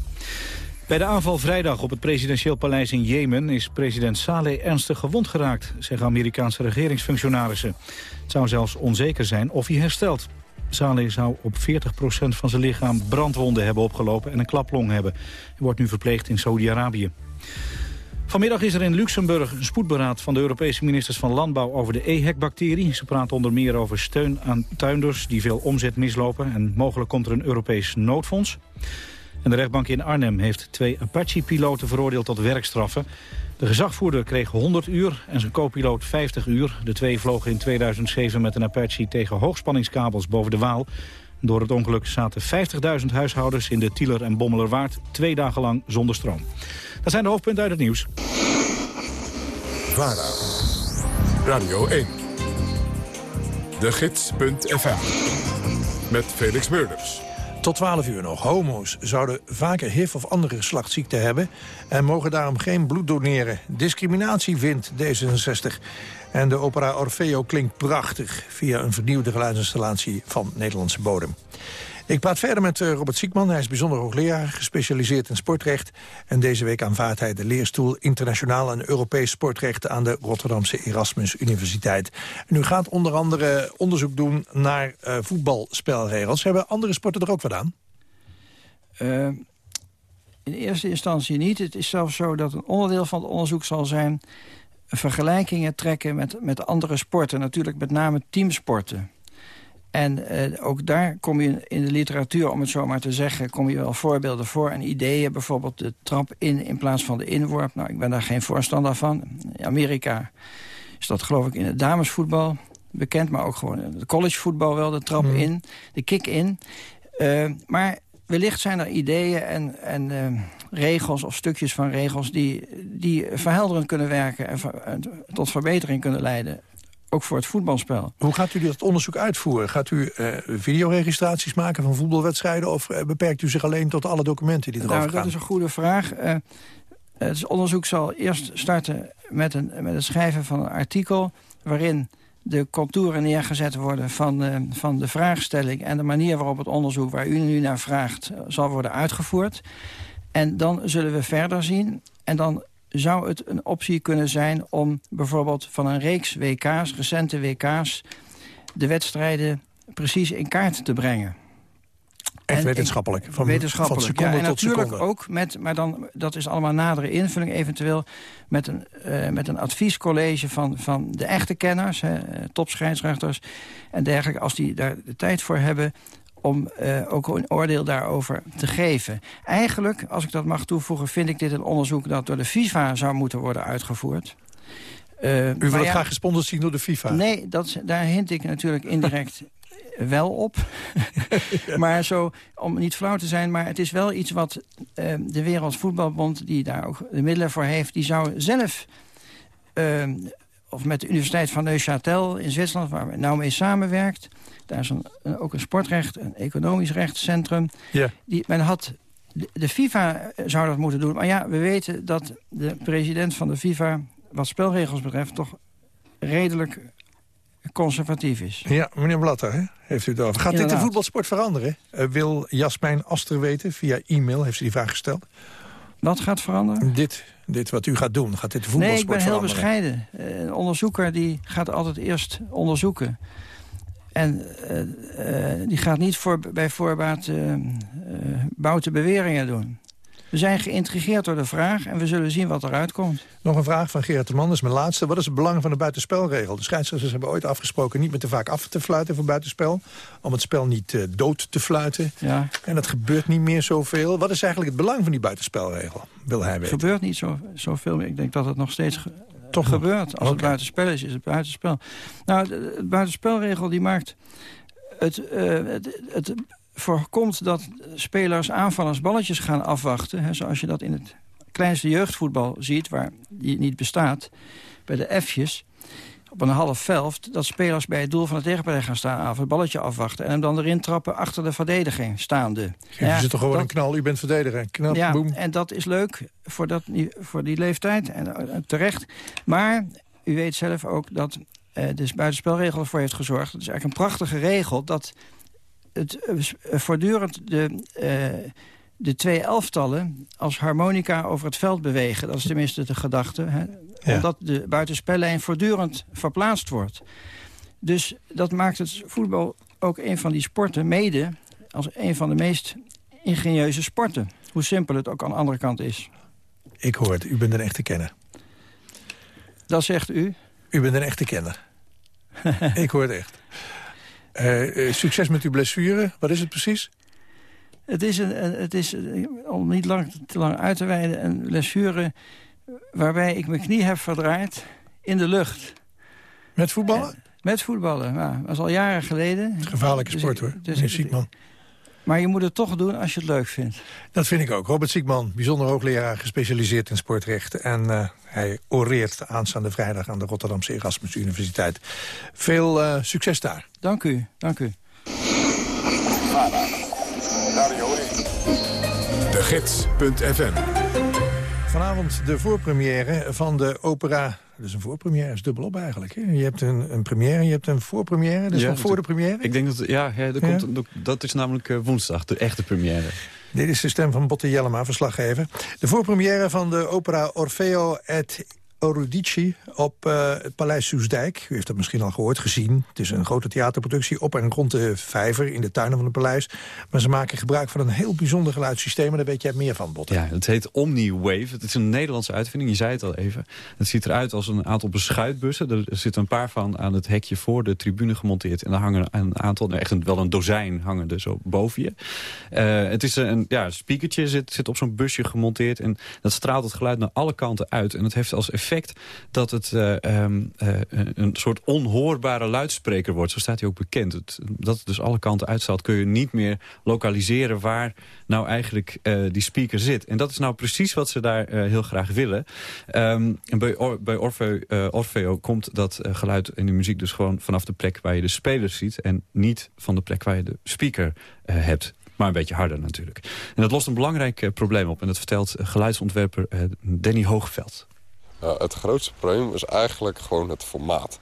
Bij de aanval vrijdag op het presidentieel paleis in Jemen is president Saleh ernstig gewond geraakt, zeggen Amerikaanse regeringsfunctionarissen. Het zou zelfs onzeker zijn of hij herstelt. Saleh zou op 40% van zijn lichaam brandwonden hebben opgelopen en een klaplong hebben. Hij wordt nu verpleegd in Saudi-Arabië. Vanmiddag is er in Luxemburg een spoedberaad van de Europese ministers van Landbouw over de EHEC-bacterie. Ze praten onder meer over steun aan tuinders die veel omzet mislopen en mogelijk komt er een Europees noodfonds. En de rechtbank in Arnhem heeft twee Apache-piloten veroordeeld tot werkstraffen. De gezagvoerder kreeg 100 uur en zijn co-piloot 50 uur. De twee vlogen in 2007 met een Apache tegen hoogspanningskabels boven de Waal. Door het ongeluk zaten 50.000 huishoudens in de Tieler en Bommelerwaard twee dagen lang zonder stroom. Dat zijn de hoofdpunten uit het nieuws. VARA, Radio 1, de gids.fm, met Felix Meurders. Tot 12 uur nog. Homo's zouden vaker HIV of andere geslachtsziekten hebben... en mogen daarom geen bloed doneren. Discriminatie vindt D66. En de opera Orfeo klinkt prachtig... via een vernieuwde geluidsinstallatie van Nederlandse bodem. Ik praat verder met eh, Robert Siekman. Hij is bijzonder hoogleraar, gespecialiseerd in sportrecht. En deze week aanvaardt hij de leerstoel Internationaal en Europees Sportrecht... aan de Rotterdamse Erasmus Universiteit. En u gaat onder andere onderzoek doen naar uh, voetbalspelregels. Hebben andere sporten er ook wat aan? Uh, in eerste instantie niet. Het is zelfs zo dat een onderdeel van het onderzoek zal zijn... vergelijkingen trekken met, met andere sporten. Natuurlijk met name teamsporten. En uh, ook daar kom je in de literatuur, om het zo maar te zeggen... kom je wel voorbeelden voor en ideeën. Bijvoorbeeld de trap in in plaats van de inworp. Nou, ik ben daar geen voorstander van. In Amerika is dat geloof ik in het damesvoetbal bekend... maar ook gewoon in het collegevoetbal wel, de trap in, de kick-in. Uh, maar wellicht zijn er ideeën en, en uh, regels of stukjes van regels... die, die verhelderend kunnen werken en, en tot verbetering kunnen leiden ook voor het voetbalspel. Hoe gaat u dat onderzoek uitvoeren? Gaat u uh, videoregistraties maken van voetbalwedstrijden... of uh, beperkt u zich alleen tot alle documenten die erover nou, gaan? Dat is een goede vraag. Uh, het onderzoek zal eerst starten met, een, met het schrijven van een artikel... waarin de contouren neergezet worden van, van de vraagstelling... en de manier waarop het onderzoek waar u nu naar vraagt... zal worden uitgevoerd. En dan zullen we verder zien. En dan zou het een optie kunnen zijn om bijvoorbeeld van een reeks WK's, recente WK's... de wedstrijden precies in kaart te brengen. Echt wetenschappelijk? Van, wetenschappelijk, van seconde ja, en tot natuurlijk seconde. ook met, maar dan, dat is allemaal nadere invulling eventueel... met een, uh, met een adviescollege van, van de echte kenners, hè, topscheidsrechters en dergelijke... als die daar de tijd voor hebben om uh, ook een oordeel daarover te geven. Eigenlijk, als ik dat mag toevoegen... vind ik dit een onderzoek dat door de FIFA zou moeten worden uitgevoerd. Uh, U wil het ja, graag gesponsord zien door de FIFA? Nee, dat, daar hint ik natuurlijk indirect wel op. Maar zo, om niet flauw te zijn, maar het is wel iets wat uh, de Wereldvoetbalbond... die daar ook de middelen voor heeft, die zou zelf... Uh, of met de Universiteit van Neuchâtel in Zwitserland, waar we nou mee samenwerkt. Daar is een, een, ook een sportrecht, een economisch rechtscentrum. Ja. Die, men had, de, de, FIFA zou dat moeten doen. Maar ja, we weten dat de president van de FIFA, wat spelregels betreft... toch redelijk conservatief is. Ja, meneer Blatter, hè? heeft u het over. Gaat dit de voetbalsport veranderen? Uh, wil Jasmijn Aster weten via e-mail, heeft ze die vraag gesteld. Wat gaat veranderen? Dit, dit wat u gaat doen, gaat dit de voetbalsport veranderen? Nee, ik ben heel bescheiden. Een onderzoeker die gaat altijd eerst onderzoeken. En uh, uh, die gaat niet voor, bij voorbaat uh, boute beweringen doen. We zijn geïntrigeerd door de vraag en we zullen zien wat eruit komt. Nog een vraag van Gerard de Man, dat is mijn laatste. Wat is het belang van de buitenspelregel? De scheidsrechters hebben ooit afgesproken niet meer te vaak af te fluiten voor buitenspel. Om het spel niet uh, dood te fluiten. Ja. En dat gebeurt niet meer zoveel. Wat is eigenlijk het belang van die buitenspelregel? Wil hij weten. Het gebeurt niet zo, zoveel. Ik denk dat het nog steeds Toch gebeurt. Als okay. het buitenspel is, is het buitenspel. Nou, de, de buitenspelregel die maakt het, uh, het, het voorkomt dat spelers aanvallers balletjes gaan afwachten. Hè, zoals je dat in het kleinste jeugdvoetbal ziet, waar die niet bestaat. Bij de F'jes, op een half veld, dat spelers bij het doel van de tegenpartij gaan staan... af, het balletje afwachten en hem dan erin trappen achter de verdediging staande. Geef ja, je toch gewoon dat, een knal, u bent verdediger. Knap, ja, boem. en dat is leuk voor, dat, voor die leeftijd, en, en terecht. Maar u weet zelf ook dat uh, de buitenspelregel ervoor heeft gezorgd... het is eigenlijk een prachtige regel dat het voortdurend de, uh, de twee elftallen als harmonica over het veld bewegen. Dat is tenminste de gedachte. Hè? Ja. Omdat de buitenspellijn voortdurend verplaatst wordt. Dus dat maakt het voetbal ook een van die sporten mede... als een van de meest ingenieuze sporten. Hoe simpel het ook aan de andere kant is. Ik hoor het, u bent een echte kenner. Dat zegt u? U bent een echte kenner. Ik hoor het echt. Uh, uh, succes met uw blessure. Wat is het precies? Het is, een, het is om niet lang, te lang uit te wijden, een blessure waarbij ik mijn knie heb verdraaid in de lucht. Met voetballen? Uh, met voetballen, ja. Dat is al jaren geleden. Gevaarlijke dus, sport hoor, dus, meneer Siekman. Maar je moet het toch doen als je het leuk vindt. Dat vind ik ook. Robert Siekman, bijzonder hoogleraar gespecialiseerd in sportrecht. En uh, hij oreert aanstaande vrijdag aan de Rotterdamse Erasmus Universiteit. Veel uh, succes daar. Dank u, dank u. Gids.fm Vanavond de voorpremière van de opera... Is een voorpremière, is dubbel op eigenlijk. Hè? Je hebt een, een première, je hebt een voorpremière. Dus ja, voor de première? Ik denk dat, ja, ja, dat, ja? Komt, dat is namelijk uh, woensdag, de echte première. Dit is de stem van Botte Jellema, verslaggever. De voorpremière van de opera Orfeo et Eurydice op uh, het Paleis Soesdijk. U heeft dat misschien al gehoord, gezien. Het is een grote theaterproductie op en rond de vijver in de tuinen van het paleis. Maar ze maken gebruik van een heel bijzonder geluidssysteem... en daar weet jij meer van, Botte. Ja, het heet Omni-Wave. Het is een Nederlandse uitvinding, je zei het al even. Het ziet eruit als een aantal beschuitbussen. Er zitten een paar van aan het hekje voor de tribune gemonteerd. En daar hangen een aantal, nou echt wel een dozijn hangen er zo boven je. Uh, het is een ja, speakertje zit, zit op zo'n busje gemonteerd... en dat straalt het geluid naar alle kanten uit. En het heeft als effect effect dat het uh, um, uh, een soort onhoorbare luidspreker wordt. Zo staat hij ook bekend. Dat het dus alle kanten uitstraalt kun je niet meer lokaliseren waar nou eigenlijk uh, die speaker zit. En dat is nou precies wat ze daar heel graag willen. Um, en bij, bij Orfeo, Orfeo komt dat geluid in de muziek dus gewoon vanaf de plek waar je de speler ziet... en niet van de plek waar je de speaker hebt. Maar een beetje harder natuurlijk. En dat lost een belangrijk probleem op. En dat vertelt geluidsontwerper Danny Hoogveld. Uh, het grootste probleem is eigenlijk gewoon het formaat.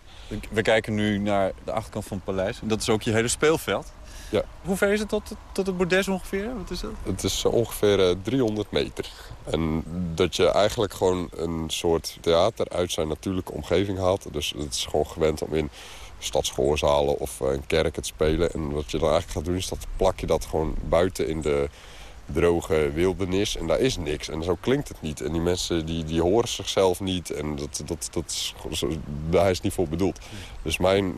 We kijken nu naar de achterkant van het paleis. En dat is ook je hele speelveld. Ja. Hoe ver is het tot, tot het bordes ongeveer? Wat is dat? Het is ongeveer uh, 300 meter. En dat je eigenlijk gewoon een soort theater uit zijn natuurlijke omgeving haalt. Dus het is gewoon gewend om in stadschoorzalen of uh, een kerk te spelen. En wat je dan eigenlijk gaat doen is dat plak je dat gewoon buiten in de droge wildernis en daar is niks. En zo klinkt het niet. En die mensen die, die horen zichzelf niet en dat, dat, dat daar is niet voor bedoeld. Dus mijn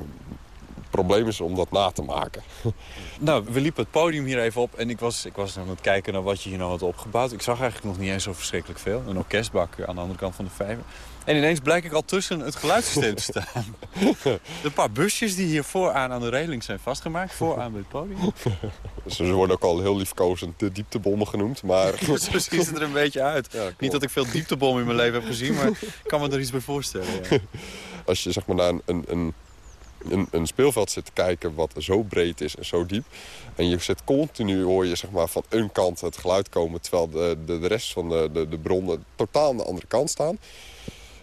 probleem is om dat na te maken. Nou, we liepen het podium hier even op en ik was, ik was aan het kijken naar wat je hier nou had opgebouwd. Ik zag eigenlijk nog niet eens zo verschrikkelijk veel. Een orkestbak aan de andere kant van de vijver. En ineens blijk ik al tussen het geluidssysteem te staan. Een paar busjes die hier vooraan aan de reling zijn vastgemaakt. Vooraan bij het podium. Ze worden ook al heel liefkozend de dieptebommen genoemd. Maar... Zo ziet het er een beetje uit. niet dat ik veel dieptebommen in mijn leven heb gezien, maar ik kan me er iets bij voorstellen. Ja. Als je zeg maar, naar een, een, een, een speelveld zit te kijken wat zo breed is en zo diep... en je zit continu, hoor je zeg maar, van een kant het geluid komen... terwijl de, de, de rest van de, de, de bronnen totaal aan de andere kant staan...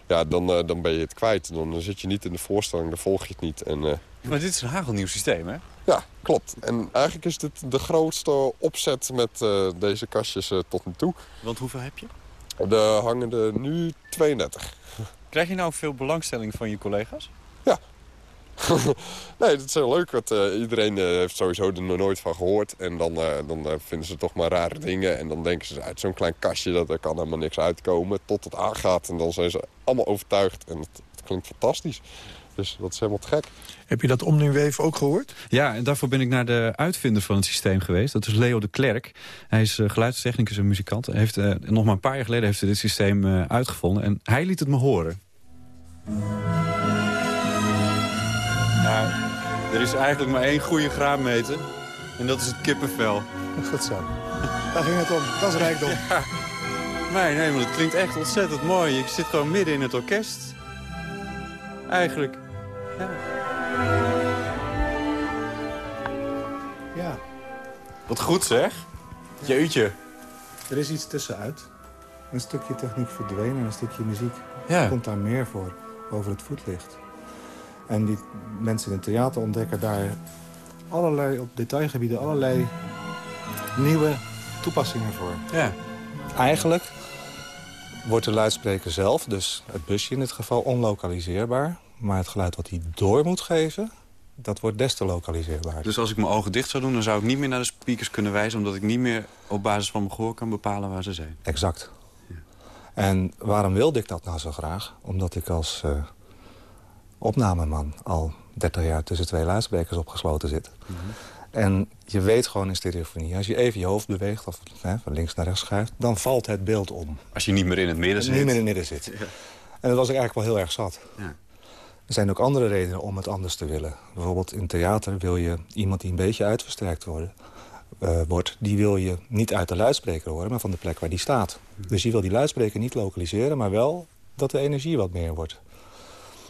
ja, dan, uh, dan ben je het kwijt. Dan zit je niet in de voorstelling, dan volg je het niet. En, uh... Maar dit is een hagelnieuw systeem, hè? Ja, klopt. En eigenlijk is dit de grootste opzet met uh, deze kastjes tot nu toe. Want hoeveel heb je? Er hangen er nu 32. Krijg je nou veel belangstelling van je collega's? Ja. nee, dat is heel leuk. Want, uh, iedereen uh, heeft sowieso er nog nooit van gehoord. En dan, uh, dan vinden ze toch maar rare dingen. En dan denken ze uit zo'n klein kastje dat er kan helemaal niks uitkomen. Tot het aangaat. En dan zijn ze allemaal overtuigd. En het, het klinkt fantastisch. Dus dat is helemaal te gek. Heb je dat Omniwave ook gehoord? Ja, en daarvoor ben ik naar de uitvinder van het systeem geweest. Dat is Leo de Klerk. Hij is uh, geluidstechnicus en muzikant. Hij heeft, uh, nog maar een paar jaar geleden heeft hij dit systeem uh, uitgevonden. En hij liet het me horen. Er is eigenlijk maar één goede graadmeter. En dat is het kippenvel. Goed zo. Daar ging het om. Dat is rijkdom. Ja. Nee, nee, maar het klinkt echt ontzettend mooi. Je zit gewoon midden in het orkest. Eigenlijk. Ja. Ja. Wat goed zeg. Jeutje. Er is iets tussenuit. Een stukje techniek verdwenen en een stukje muziek. Ja. Komt daar meer voor, over het voetlicht. En die mensen in het theater ontdekken daar allerlei, op detailgebieden allerlei nieuwe toepassingen voor. Ja. Eigenlijk wordt de luidspreker zelf, dus het busje in dit geval, onlokaliseerbaar. Maar het geluid wat hij door moet geven, dat wordt des te lokaliseerbaar. Dus als ik mijn ogen dicht zou doen, dan zou ik niet meer naar de speakers kunnen wijzen... omdat ik niet meer op basis van mijn gehoor kan bepalen waar ze zijn. Exact. Ja. En waarom wilde ik dat nou zo graag? Omdat ik als uh, opnameman al 30 jaar tussen twee luidsprekers opgesloten zit. Mm -hmm. En je weet gewoon in stereofonie, als je even je hoofd beweegt... of hè, van links naar rechts schuift, dan valt het beeld om. Als je niet meer in het midden zit. Niet meer in het midden zit. Ja. En dat was ik eigenlijk wel heel erg zat. Ja. Er zijn ook andere redenen om het anders te willen. Bijvoorbeeld in theater wil je iemand die een beetje uitversterkt worden, uh, wordt... die wil je niet uit de luidspreker horen, maar van de plek waar die staat. Dus je wil die luidspreker niet lokaliseren, maar wel dat de energie wat meer wordt.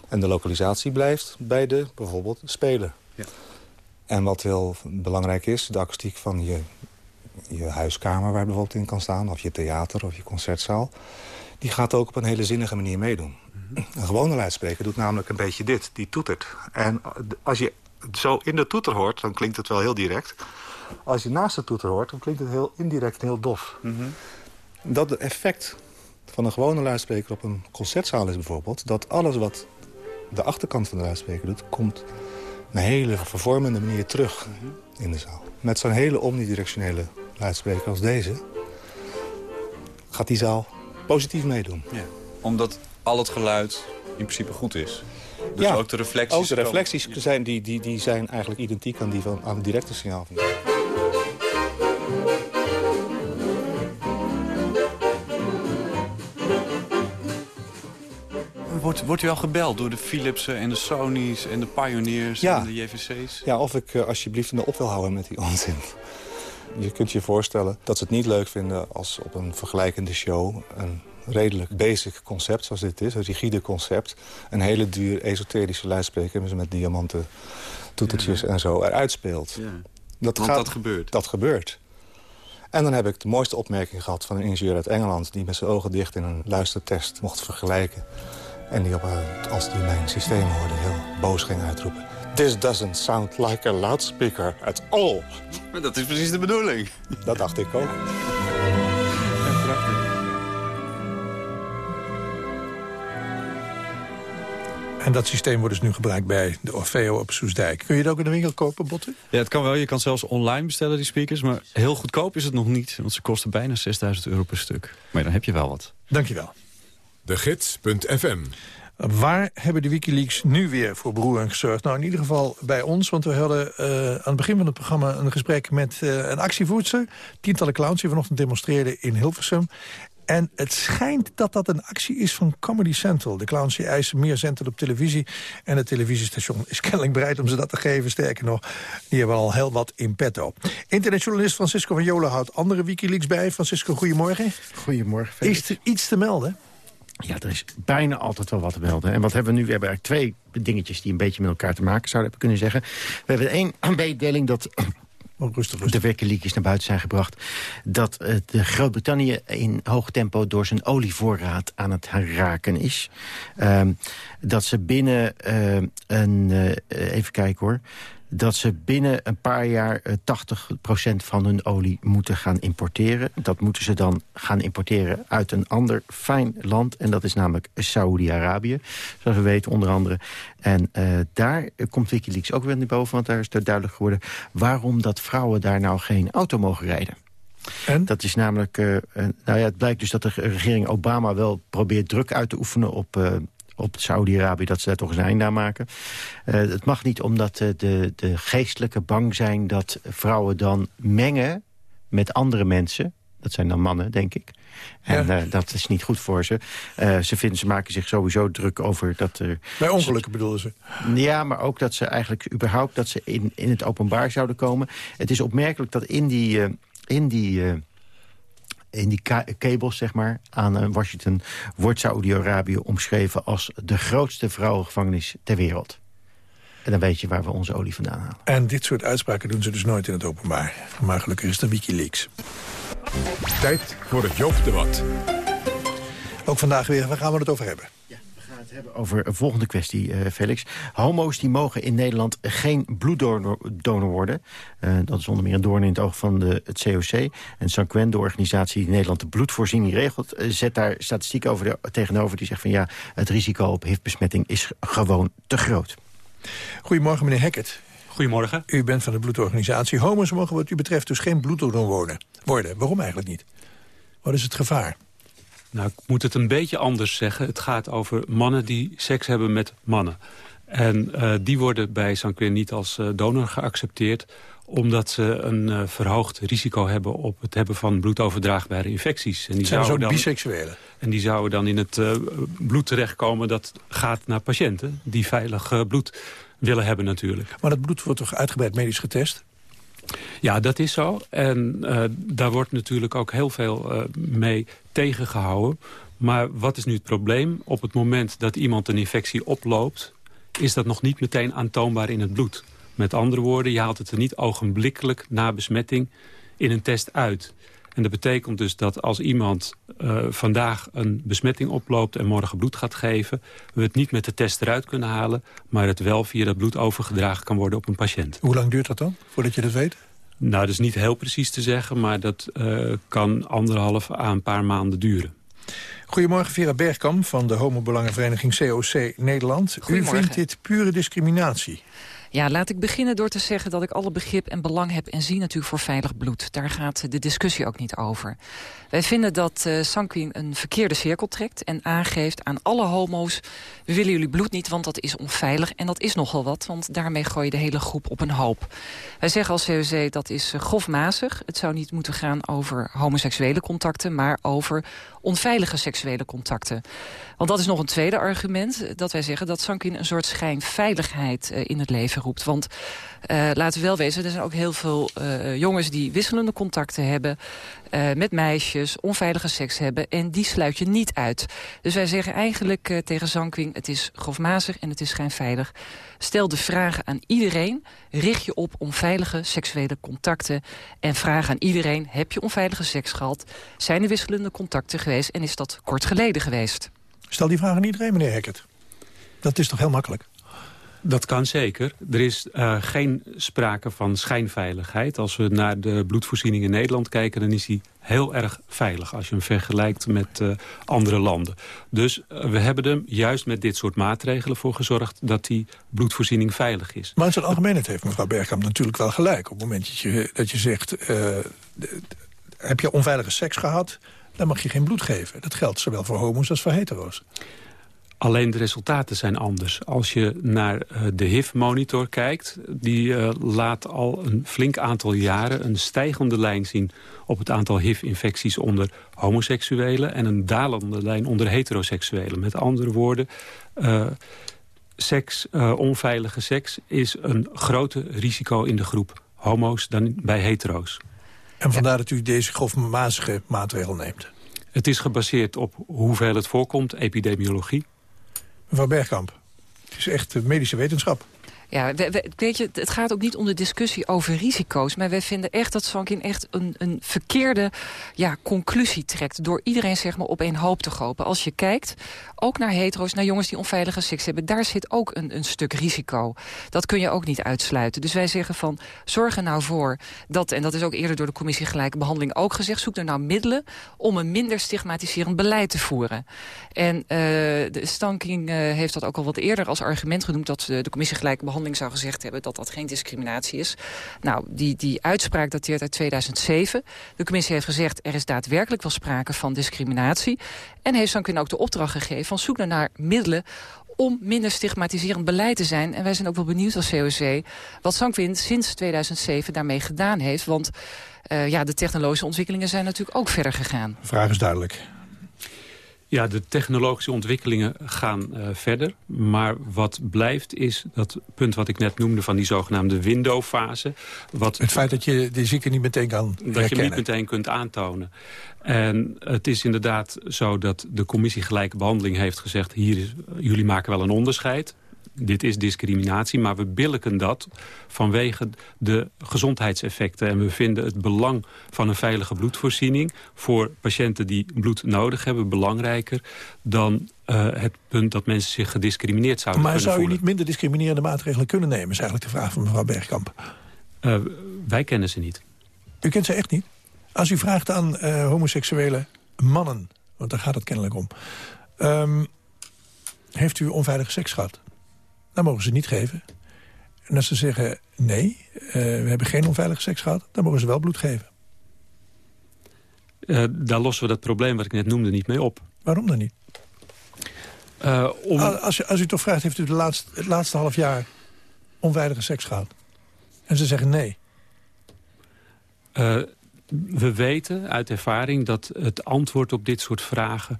En de lokalisatie blijft bij de, bijvoorbeeld, speler. Ja. En wat heel belangrijk is, de akoestiek van je, je huiskamer... waar je bijvoorbeeld in kan staan, of je theater of je concertzaal... die gaat ook op een hele zinnige manier meedoen. Een gewone luidspreker doet namelijk een beetje dit, die toetert. En als je zo in de toeter hoort, dan klinkt het wel heel direct. Als je naast de toeter hoort, dan klinkt het heel indirect en heel dof. Mm -hmm. Dat effect van een gewone luidspreker op een concertzaal is bijvoorbeeld... dat alles wat de achterkant van de luidspreker doet... komt een hele vervormende manier terug in de zaal. Met zo'n hele omnidirectionele luidspreker als deze... gaat die zaal positief meedoen. Ja. Omdat al het geluid in principe goed is. Dus ja, ook de reflecties... Ook de reflecties zijn, die, die, die zijn eigenlijk identiek aan, die van, aan het directe signaal. Van Wordt, wordt u al gebeld door de Philipsen en de Sony's en de Pioneers ja. en de JVC's? Ja, of ik uh, alsjeblieft in de op wil houden met die onzin. Je kunt je voorstellen dat ze het niet leuk vinden als op een vergelijkende show... een redelijk basic concept zoals dit is, een rigide concept... een hele duur esoterische luidspreker met diamanten toetertjes ja. en zo eruit speelt. Ja. Dat, Want gaat, dat gebeurt. Dat gebeurt. En dan heb ik de mooiste opmerking gehad van een ingenieur uit Engeland... die met zijn ogen dicht in een luistertest mocht vergelijken. En die op, uh, als die mijn systeem hoorde heel boos ging uitroepen. This doesn't sound like a loudspeaker at all. Maar dat is precies de bedoeling. Dat dacht ik ook. En dat systeem wordt dus nu gebruikt bij de Orfeo op Soesdijk. Kun je het ook in de winkel kopen, Botte? Ja, het kan wel. Je kan zelfs online bestellen, die speakers. Maar heel goedkoop is het nog niet. Want ze kosten bijna 6000 euro per stuk. Maar dan heb je wel wat. Dankjewel. De Gids.fm Waar hebben de Wikileaks nu weer voor beroering gezorgd? Nou, in ieder geval bij ons, want we hadden eh, aan het begin van het programma... een gesprek met uh, een actievoerster. Tientallen clowns die vanochtend demonstreerden in Hilversum. En het schijnt dat dat een actie is van Comedy Central. De clowns die eisen meer zenden op televisie. En het televisiestation is kennelijk bereid om ze dat te geven. Sterker nog, die hebben al heel wat in petto. Internetjournalist Francisco van Jolen houdt andere Wikileaks bij. Francisco, goedemorgen. Goedemorgen. Is er iets te melden? Ja, er is bijna altijd wel wat te melden. En wat hebben we nu? We hebben eigenlijk twee dingetjes die een beetje met elkaar te maken zouden hebben kunnen zeggen. We hebben één mededeling dat Oh, rustig, de Wikileaks naar buiten zijn gebracht... dat uh, de Groot-Brittannië in hoog tempo door zijn olievoorraad aan het raken is. Uh, dat ze binnen uh, een... Uh, even kijken hoor dat ze binnen een paar jaar 80% van hun olie moeten gaan importeren. Dat moeten ze dan gaan importeren uit een ander fijn land. En dat is namelijk Saoedi-Arabië, zoals we weten onder andere. En uh, daar komt Wikileaks ook weer naar boven, want daar is het duidelijk geworden... waarom dat vrouwen daar nou geen auto mogen rijden. En? Dat is namelijk, uh, nou ja, het blijkt dus dat de regering Obama wel probeert druk uit te oefenen op, uh, op Saudi-Arabië dat ze daar toch einde aan maken. Uh, het mag niet omdat uh, de, de geestelijke bang zijn dat vrouwen dan mengen met andere mensen. Dat zijn dan mannen, denk ik. En ja. uh, dat is niet goed voor ze. ze, vinden, ze maken zich sowieso druk over dat er... Bij ongelukken bedoelen ze? Ja, maar ook dat ze eigenlijk überhaupt dat ze in, in het openbaar zouden komen. Het is opmerkelijk dat in die... in die in die kabels, zeg maar, aan Washington... wordt Saoedi-Arabië omschreven als de grootste vrouwengevangenis ter wereld. En dan weet je waar we onze olie vandaan halen. En dit soort uitspraken doen ze dus nooit in het openbaar. Maar gelukkig is het Wikileaks. Tijd voor het Joop-debat. Ook vandaag weer, waar gaan we het over hebben? Hebben over een volgende kwestie, uh, Felix. Homo's die mogen in Nederland geen bloeddonor donor worden. Uh, dat is onder meer een doorn in het oog van de, het COC. En Sanquin, de organisatie die Nederland de bloedvoorziening regelt... Uh, zet daar statistiek over de, tegenover die zegt van... ja, het risico op HIV-besmetting is gewoon te groot. Goedemorgen, meneer Hackett. Goedemorgen. U bent van de bloedorganisatie. Homo's mogen wat u betreft dus geen bloeddonor worden. worden. Waarom eigenlijk niet? Wat is het gevaar? Nou, ik moet het een beetje anders zeggen. Het gaat over mannen die seks hebben met mannen. En uh, die worden bij Sanquin niet als uh, donor geaccepteerd omdat ze een uh, verhoogd risico hebben op het hebben van bloedoverdraagbare infecties. En die zijn ook dan, biseksuelen? En die zouden dan in het bloed terechtkomen dat gaat naar patiënten... die veilig bloed willen hebben natuurlijk. Maar dat bloed wordt toch uitgebreid medisch getest? Ja, dat is zo. En uh, daar wordt natuurlijk ook heel veel uh, mee tegengehouden. Maar wat is nu het probleem? Op het moment dat iemand een infectie oploopt... is dat nog niet meteen aantoonbaar in het bloed. Met andere woorden, je haalt het er niet ogenblikkelijk na besmetting in een test uit. En dat betekent dus dat als iemand uh, vandaag een besmetting oploopt... en morgen bloed gaat geven... we het niet met de test eruit kunnen halen... maar het wel via dat bloed overgedragen kan worden op een patiënt. Hoe lang duurt dat dan, voordat je dat weet? Nou, dat is niet heel precies te zeggen... maar dat uh, kan anderhalf à een paar maanden duren. Goedemorgen, Vera Bergkamp van de homobelangenvereniging COC Nederland. U vindt dit pure discriminatie? Ja, laat ik beginnen door te zeggen dat ik alle begrip en belang heb... en zie natuurlijk voor veilig bloed. Daar gaat de discussie ook niet over. Wij vinden dat uh, Sanquin een verkeerde cirkel trekt... en aangeeft aan alle homo's... we willen jullie bloed niet, want dat is onveilig. En dat is nogal wat, want daarmee gooi je de hele groep op een hoop. Wij zeggen als COC dat is uh, grofmazig. Het zou niet moeten gaan over homoseksuele contacten... maar over onveilige seksuele contacten. Want dat is nog een tweede argument. Dat wij zeggen dat Sanquin een soort schijnveiligheid uh, in het leven roept. Want uh, laten we wel wezen, er zijn ook heel veel jongens die wisselende contacten hebben. Uh, met meisjes, onveilige seks hebben. En die sluit je niet uit. Dus wij zeggen eigenlijk uh, tegen Zankwing... het is grofmazig en het is schijnveilig. Stel de vragen aan iedereen. Richt je op onveilige seksuele contacten. En vraag aan iedereen, heb je onveilige seks gehad? Zijn er wisselende contacten geweest? En is dat kort geleden geweest? Stel die vraag aan iedereen, meneer Hackett. Dat is toch heel makkelijk? Dat kan zeker. Er is uh, geen sprake van schijnveiligheid. Als we naar de bloedvoorziening in Nederland kijken... dan is die heel erg veilig als je hem vergelijkt met uh, andere landen. Dus uh, we hebben er juist met dit soort maatregelen voor gezorgd... dat die bloedvoorziening veilig is. Maar in zijn algemeenheid heeft mevrouw Bergkamp natuurlijk wel gelijk. Op het moment dat je, dat je zegt... heb je onveilige seks gehad, dan mag je geen bloed geven. Dat geldt zowel voor homo's als voor hetero's. Alleen de resultaten zijn anders. Als je naar uh, de HIV-monitor kijkt... die uh, laat al een flink aantal jaren een stijgende lijn zien... op het aantal HIV-infecties onder homoseksuelen... en een dalende lijn onder heteroseksuelen. Met andere woorden, uh, seks, onveilige seks... is een groter risico in de groep homo's dan bij hetero's. En vandaar dat u deze grofmazige maatregel neemt? Het is gebaseerd op hoeveel het voorkomt, epidemiologie. Mevrouw Bergkamp, het is echt medische wetenschap. Ja, weet je, het gaat ook niet om de discussie over risico's. Maar wij vinden echt dat Sankin echt een, een verkeerde ja, conclusie trekt. Door iedereen zeg maar op één hoop te gopen. Als je kijkt, ook naar hetero's, naar jongens die onveilige seks hebben. Daar zit ook een, een stuk risico. Dat kun je ook niet uitsluiten. Dus wij zeggen van, zorg er nou voor dat... en dat is ook eerder door de commissie Gelijke Behandeling ook gezegd... zoek er nou middelen om een minder stigmatiserend beleid te voeren. En uh, de Stanking uh, heeft dat ook al wat eerder als argument genoemd... dat de commissie Gelijke Behandeling zou gezegd hebben dat dat geen discriminatie is. Nou, die, die uitspraak dateert uit 2007. De commissie heeft gezegd er is daadwerkelijk wel sprake van discriminatie. En heeft kunnen ook de opdracht gegeven van zoek naar middelen om minder stigmatiserend beleid te zijn. En wij zijn ook wel benieuwd als COC wat Sankwin sinds 2007 daarmee gedaan heeft. Want uh, ja, de technologische ontwikkelingen zijn natuurlijk ook verder gegaan. Vraag is duidelijk. Ja, de technologische ontwikkelingen gaan uh, verder. Maar wat blijft is dat punt wat ik net noemde van die zogenaamde window-fase. Wat, het feit dat je de zieke niet meteen kan Dat herkennen. je niet meteen kunt aantonen. En het is inderdaad zo dat de commissie gelijke behandeling heeft gezegd... hier is, jullie maken wel een onderscheid dit is discriminatie, maar we billiken dat vanwege de gezondheidseffecten. En we vinden het belang van een veilige bloedvoorziening... voor patiënten die bloed nodig hebben belangrijker... dan uh, het punt dat mensen zich gediscrimineerd zouden maar kunnen zou voelen. je niet minder discriminerende maatregelen kunnen nemen... is eigenlijk de vraag van mevrouw Bergkamp. Uh, wij kennen ze niet. U kent ze echt niet? Als u vraagt aan uh, homoseksuele mannen, want daar gaat het kennelijk om... Um, heeft u onveilige seks gehad? Dan mogen ze niet geven. En als ze zeggen, nee, uh, we hebben geen onveilige seks gehad... dan mogen ze wel bloed geven. Uh, daar lossen we dat probleem wat ik net noemde niet mee op. Waarom dan niet? Uh, om... als, als u toch vraagt, heeft u de laatste, het laatste half jaar onveilige seks gehad? En ze zeggen nee. we weten uit ervaring dat het antwoord op dit soort vragen...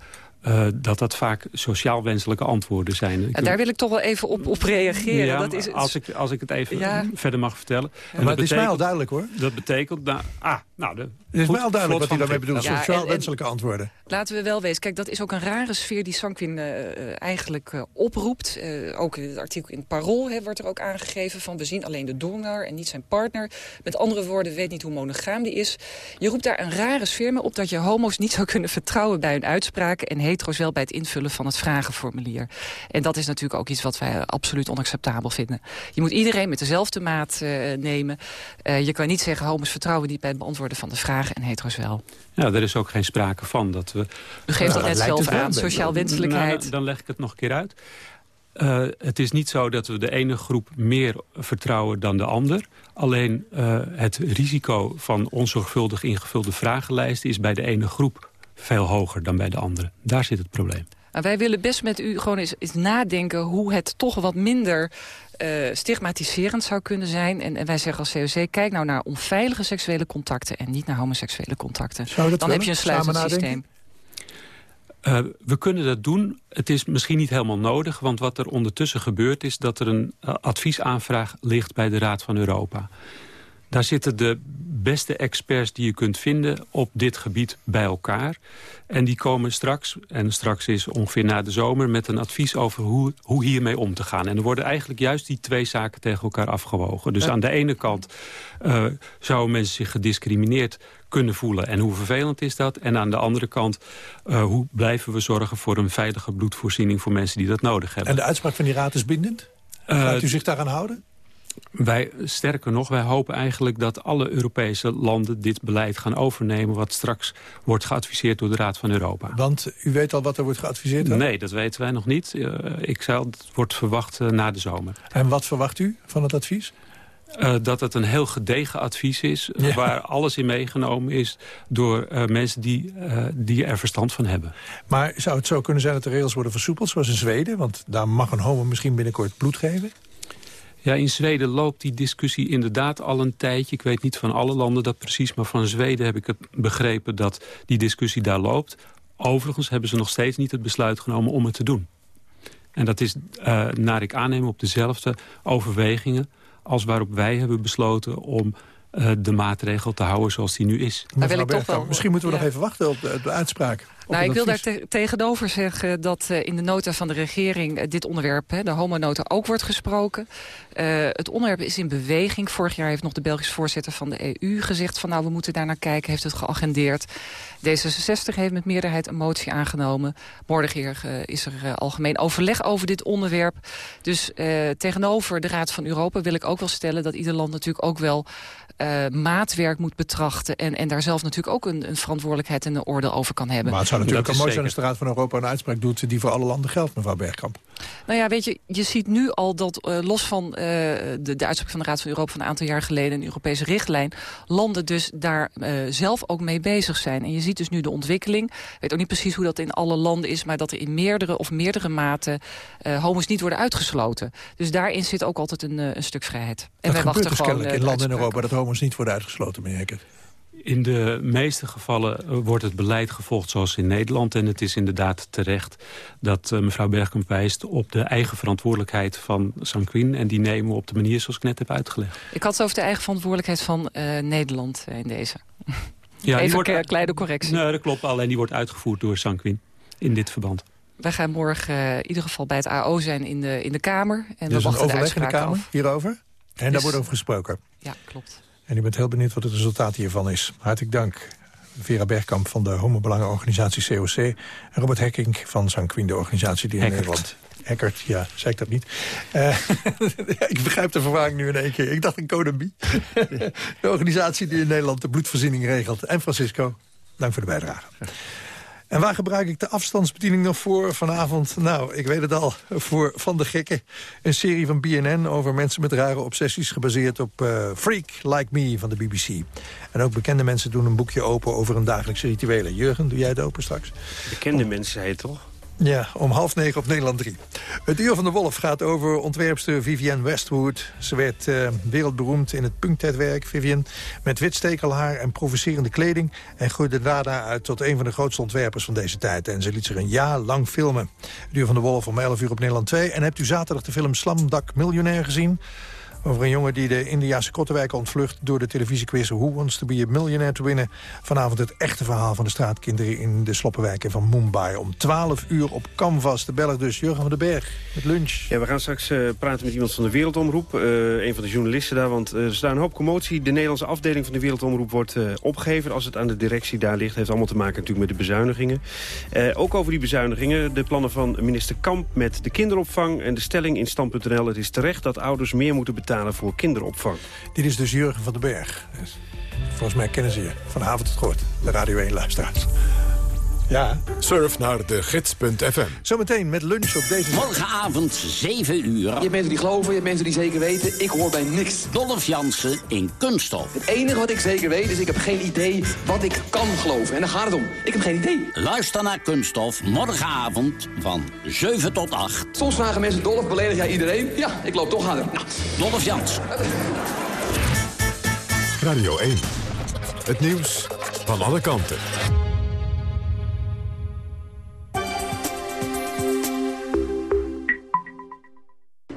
Uh, dat dat vaak sociaal wenselijke antwoorden zijn. En daar wil ik toch wel even op, op reageren. Ja, dat is, als, ik, als ik het even ja. verder mag vertellen. Ja, maar het is mij al duidelijk hoor. Dat betekent... Nou, ah, nou, de, het is mij al duidelijk wat hij daarmee bedoelt. Ja, sociaal en, wenselijke antwoorden. Laten we wel wezen. Kijk, dat is ook een rare sfeer die Sanquin uh, eigenlijk uh, oproept. ook in het artikel in Parool hè, wordt er ook aangegeven van... we zien alleen de donor en niet zijn partner. Met andere woorden, weet niet hoe monogaam die is. Je roept daar een rare sfeer mee op... dat je homo's niet zou kunnen vertrouwen bij hun uitspraken... en hetero's wel bij het invullen van het vragenformulier. En dat is natuurlijk ook iets wat wij absoluut onacceptabel vinden. Je moet iedereen met dezelfde maat uh, nemen. Uh, je kan niet zeggen, homo's vertrouwen niet bij het beantwoorden van de vragen en hetero's wel. Ja, er is ook geen sprake van dat we... U geeft dat net zelf aan, sociaal wenselijkheid. Nou, dan leg ik het nog een keer uit. Uh, het is niet zo dat we de ene groep meer vertrouwen dan de ander. Alleen uh, het risico van onzorgvuldig ingevulde vragenlijsten... is bij de ene groep veel hoger dan bij de andere. Daar zit het probleem. Maar wij willen best met u gewoon eens, eens nadenken... hoe het toch wat minder uh, stigmatiserend zou kunnen zijn. En, en, wij zeggen als COC, kijk nou naar onveilige seksuele contacten... en niet naar homoseksuele contacten. Dan willen? heb je een sluitend systeem. Uh, we kunnen dat doen. Het is misschien niet helemaal nodig. Want wat er ondertussen gebeurt is dat er een uh, adviesaanvraag ligt bij de Raad van Europa. Daar zitten de beste experts die je kunt vinden op dit gebied bij elkaar. En die komen straks, en straks is ongeveer na de zomer... met een advies over hoe, hoe hiermee om te gaan. En er worden eigenlijk juist die twee zaken tegen elkaar afgewogen. Dus ja. aan de ene kant uh, zouden mensen zich gediscrimineerd kunnen voelen. En hoe vervelend is dat? En aan de andere kant, uh, hoe blijven we zorgen... voor een veilige bloedvoorziening voor mensen die dat nodig hebben. En de uitspraak van die raad is bindend? Gaat u zich daaraan houden? Wij, sterker nog, wij hopen eigenlijk dat alle Europese landen dit beleid gaan overnemen... wat straks wordt geadviseerd door de Raad van Europa. Want u weet al wat er wordt geadviseerd? Dan? Nee, dat weten wij nog niet. Uh, ik zei, het wordt verwacht uh, na de zomer. En wat verwacht u van het advies? Uh, dat het een heel gedegen advies is... Ja. waar alles in meegenomen is door uh, mensen die, uh, die er verstand van hebben. Maar zou het zo kunnen zijn dat de regels worden versoepeld... zoals in Zweden? Want daar mag een homo misschien binnenkort bloed geven? Ja, in Zweden loopt die discussie inderdaad al een tijdje. Ik weet niet van alle landen dat precies, maar van Zweden heb ik het begrepen dat die discussie daar loopt. Overigens hebben ze nog steeds niet het besluit genomen om het te doen. En dat is, uh, naar ik aanneem, op dezelfde overwegingen... als waarop wij hebben besloten om uh, de maatregel te houden zoals die nu is. Maar wil ik toch wel, misschien moeten we ja. nog even wachten op de, de uitspraak. Nou, ik wil daar te tegenover zeggen dat uh, in de nota van de regering... Uh, dit onderwerp, hè, de homonota, ook wordt gesproken. Uh, het onderwerp is in beweging. Vorig jaar heeft nog de Belgische voorzitter van de EU gezegd... van nou, we moeten daar naar kijken, heeft het geagendeerd. D66 heeft met meerderheid een motie aangenomen. Morgen is er algemeen overleg over dit onderwerp. Dus tegenover de Raad van Europa wil ik ook wel stellen... dat ieder land natuurlijk ook wel uh, maatwerk moet betrachten... En, en daar zelf natuurlijk ook een, een verantwoordelijkheid en een oordeel over kan hebben. Maar het zou natuurlijk ook mooi zijn als de Raad van Europa een uitspraak doet... die voor alle landen geldt, mevrouw Bergkamp. Nou ja, weet je, je ziet nu al dat uh, los van uh, de, de uitspraak van de Raad van Europa... van een aantal jaar geleden, een Europese richtlijn... landen dus daar uh, zelf ook mee bezig zijn. En je ziet dus nu de ontwikkeling. Ik weet ook niet precies hoe dat in alle landen is... maar dat er in meerdere of meerdere maten homo's niet worden uitgesloten. Dus daarin zit ook altijd een, een stuk vrijheid. En dat wij wachten dus gewoon in landen in Europa dat homo's niet worden uitgesloten, meneer Hekker. In de meeste gevallen wordt het beleid gevolgd zoals in Nederland. En het is inderdaad terecht dat uh, mevrouw Bergkamp wijst op de eigen verantwoordelijkheid van Sanquin. En die nemen we op de manier zoals ik net heb uitgelegd. Ik had het over de eigen verantwoordelijkheid van uh, Nederland in deze. Ja, Even wordt, een kleine correctie. Nee, dat klopt. Alleen die wordt uitgevoerd door Sanquin in dit verband. Wij gaan morgen in ieder geval bij het AO zijn in de, in de Kamer. En dus we wachten een overleg de in de Kamer af. hierover? En dus, daar wordt over gesproken? Ja, klopt. En ik ben heel benieuwd wat het resultaat hiervan is. Hartelijk dank. Vera Bergkamp van de homobelangenorganisatie COC... en Robert Hekking van Sanquin, de organisatie die in. Nederland... Hackert, ja, zei ik dat niet. Uh, ik begrijp de verwarring nu in één keer. Ik dacht een Codembi. de organisatie die in Nederland de bloedvoorziening regelt. En Francisco, dank voor de bijdrage. En waar gebruik ik de afstandsbediening nog voor vanavond? Nou, ik weet het al, voor Van de Gekken. Een serie van BNN over mensen met rare obsessies... gebaseerd op uh, Freak Like Me van de BBC. En ook bekende mensen doen een boekje open over hun dagelijkse rituelen. Jurgen, doe jij het open straks? Bekende mensen, zei je toch? Ja, om half negen op Nederland 3. Het Uur van de Wolf gaat over ontwerpster Vivienne Westwood. Ze werd uh, wereldberoemd in het punktijdwerk, Vivienne... met wit stekelhaar en provocerende kleding... en groeide daarna uit tot een van de grootste ontwerpers van deze tijd. En ze liet zich een jaar lang filmen. Het Uur van de Wolf om 11 uur op Nederland 2. En hebt u zaterdag de film Slamdak Miljonair gezien... Over een jongen die de Indiase Kottenwijk ontvlucht... door de televisiequiz Who Wants to be a Millionaire te winnen. Vanavond het echte verhaal van de straatkinderen in de sloppenwijken van Mumbai. Om 12 uur op Canvas. De Belg dus, Jurgen van den Berg, met lunch. Ja, we gaan straks uh, praten met iemand van de Wereldomroep. Uh, een van de journalisten daar, want uh, er staat een hoop commotie. De Nederlandse afdeling van de Wereldomroep wordt opgegeven... als het aan de directie daar ligt. heeft allemaal te maken natuurlijk met de bezuinigingen. ook over die bezuinigingen. De plannen van minister Kamp met de kinderopvang... en de stelling in stand.nl. Het is terecht dat ouders meer moeten betalen voor kinderopvang. Dit is dus Jurgen van den Berg. Volgens mij kennen ze je. Vanavond het gehoord, de Radio 1-luisteraars. Ja. Surf naar de gids.fm. Zometeen met lunch op deze... Morgenavond, 7 uur. Je hebt mensen die geloven, je hebt mensen die zeker weten. Ik hoor bij niks. Dolph Jansen in Kunststof. Het enige wat ik zeker weet is, ik heb geen idee wat ik kan geloven. En daar gaat het om. Ik heb geen idee. Luister naar Kunststof, morgenavond van 7 tot 8. Soms vragen mensen, Dolph, beledig jij iedereen? Ja, ik loop toch aan. Nou. Dolph Jansen. Radio 1. Het nieuws van alle kanten.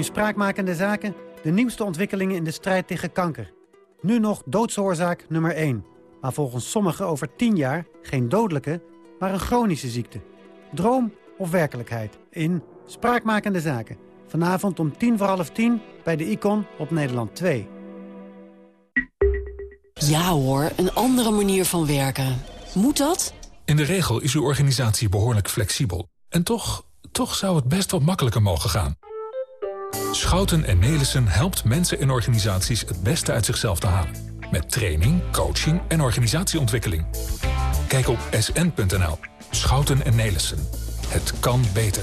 In Spraakmakende Zaken de nieuwste ontwikkelingen in de strijd tegen kanker. Nu nog doodsoorzaak nummer 1. Maar volgens sommigen over 10 jaar geen dodelijke, maar een chronische ziekte. Droom of werkelijkheid in Spraakmakende Zaken. Vanavond om tien voor half tien bij de Icon op Nederland 2. Ja hoor, een andere manier van werken. Moet dat? In de regel is uw organisatie behoorlijk flexibel. En toch, toch zou het best wat makkelijker mogen gaan. Schouten en Nelissen helpt mensen en organisaties het beste uit zichzelf te halen. Met training, coaching en organisatieontwikkeling. Kijk op sn.nl. Schouten en Nelissen. Het kan beter.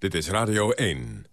Dit is Radio 1.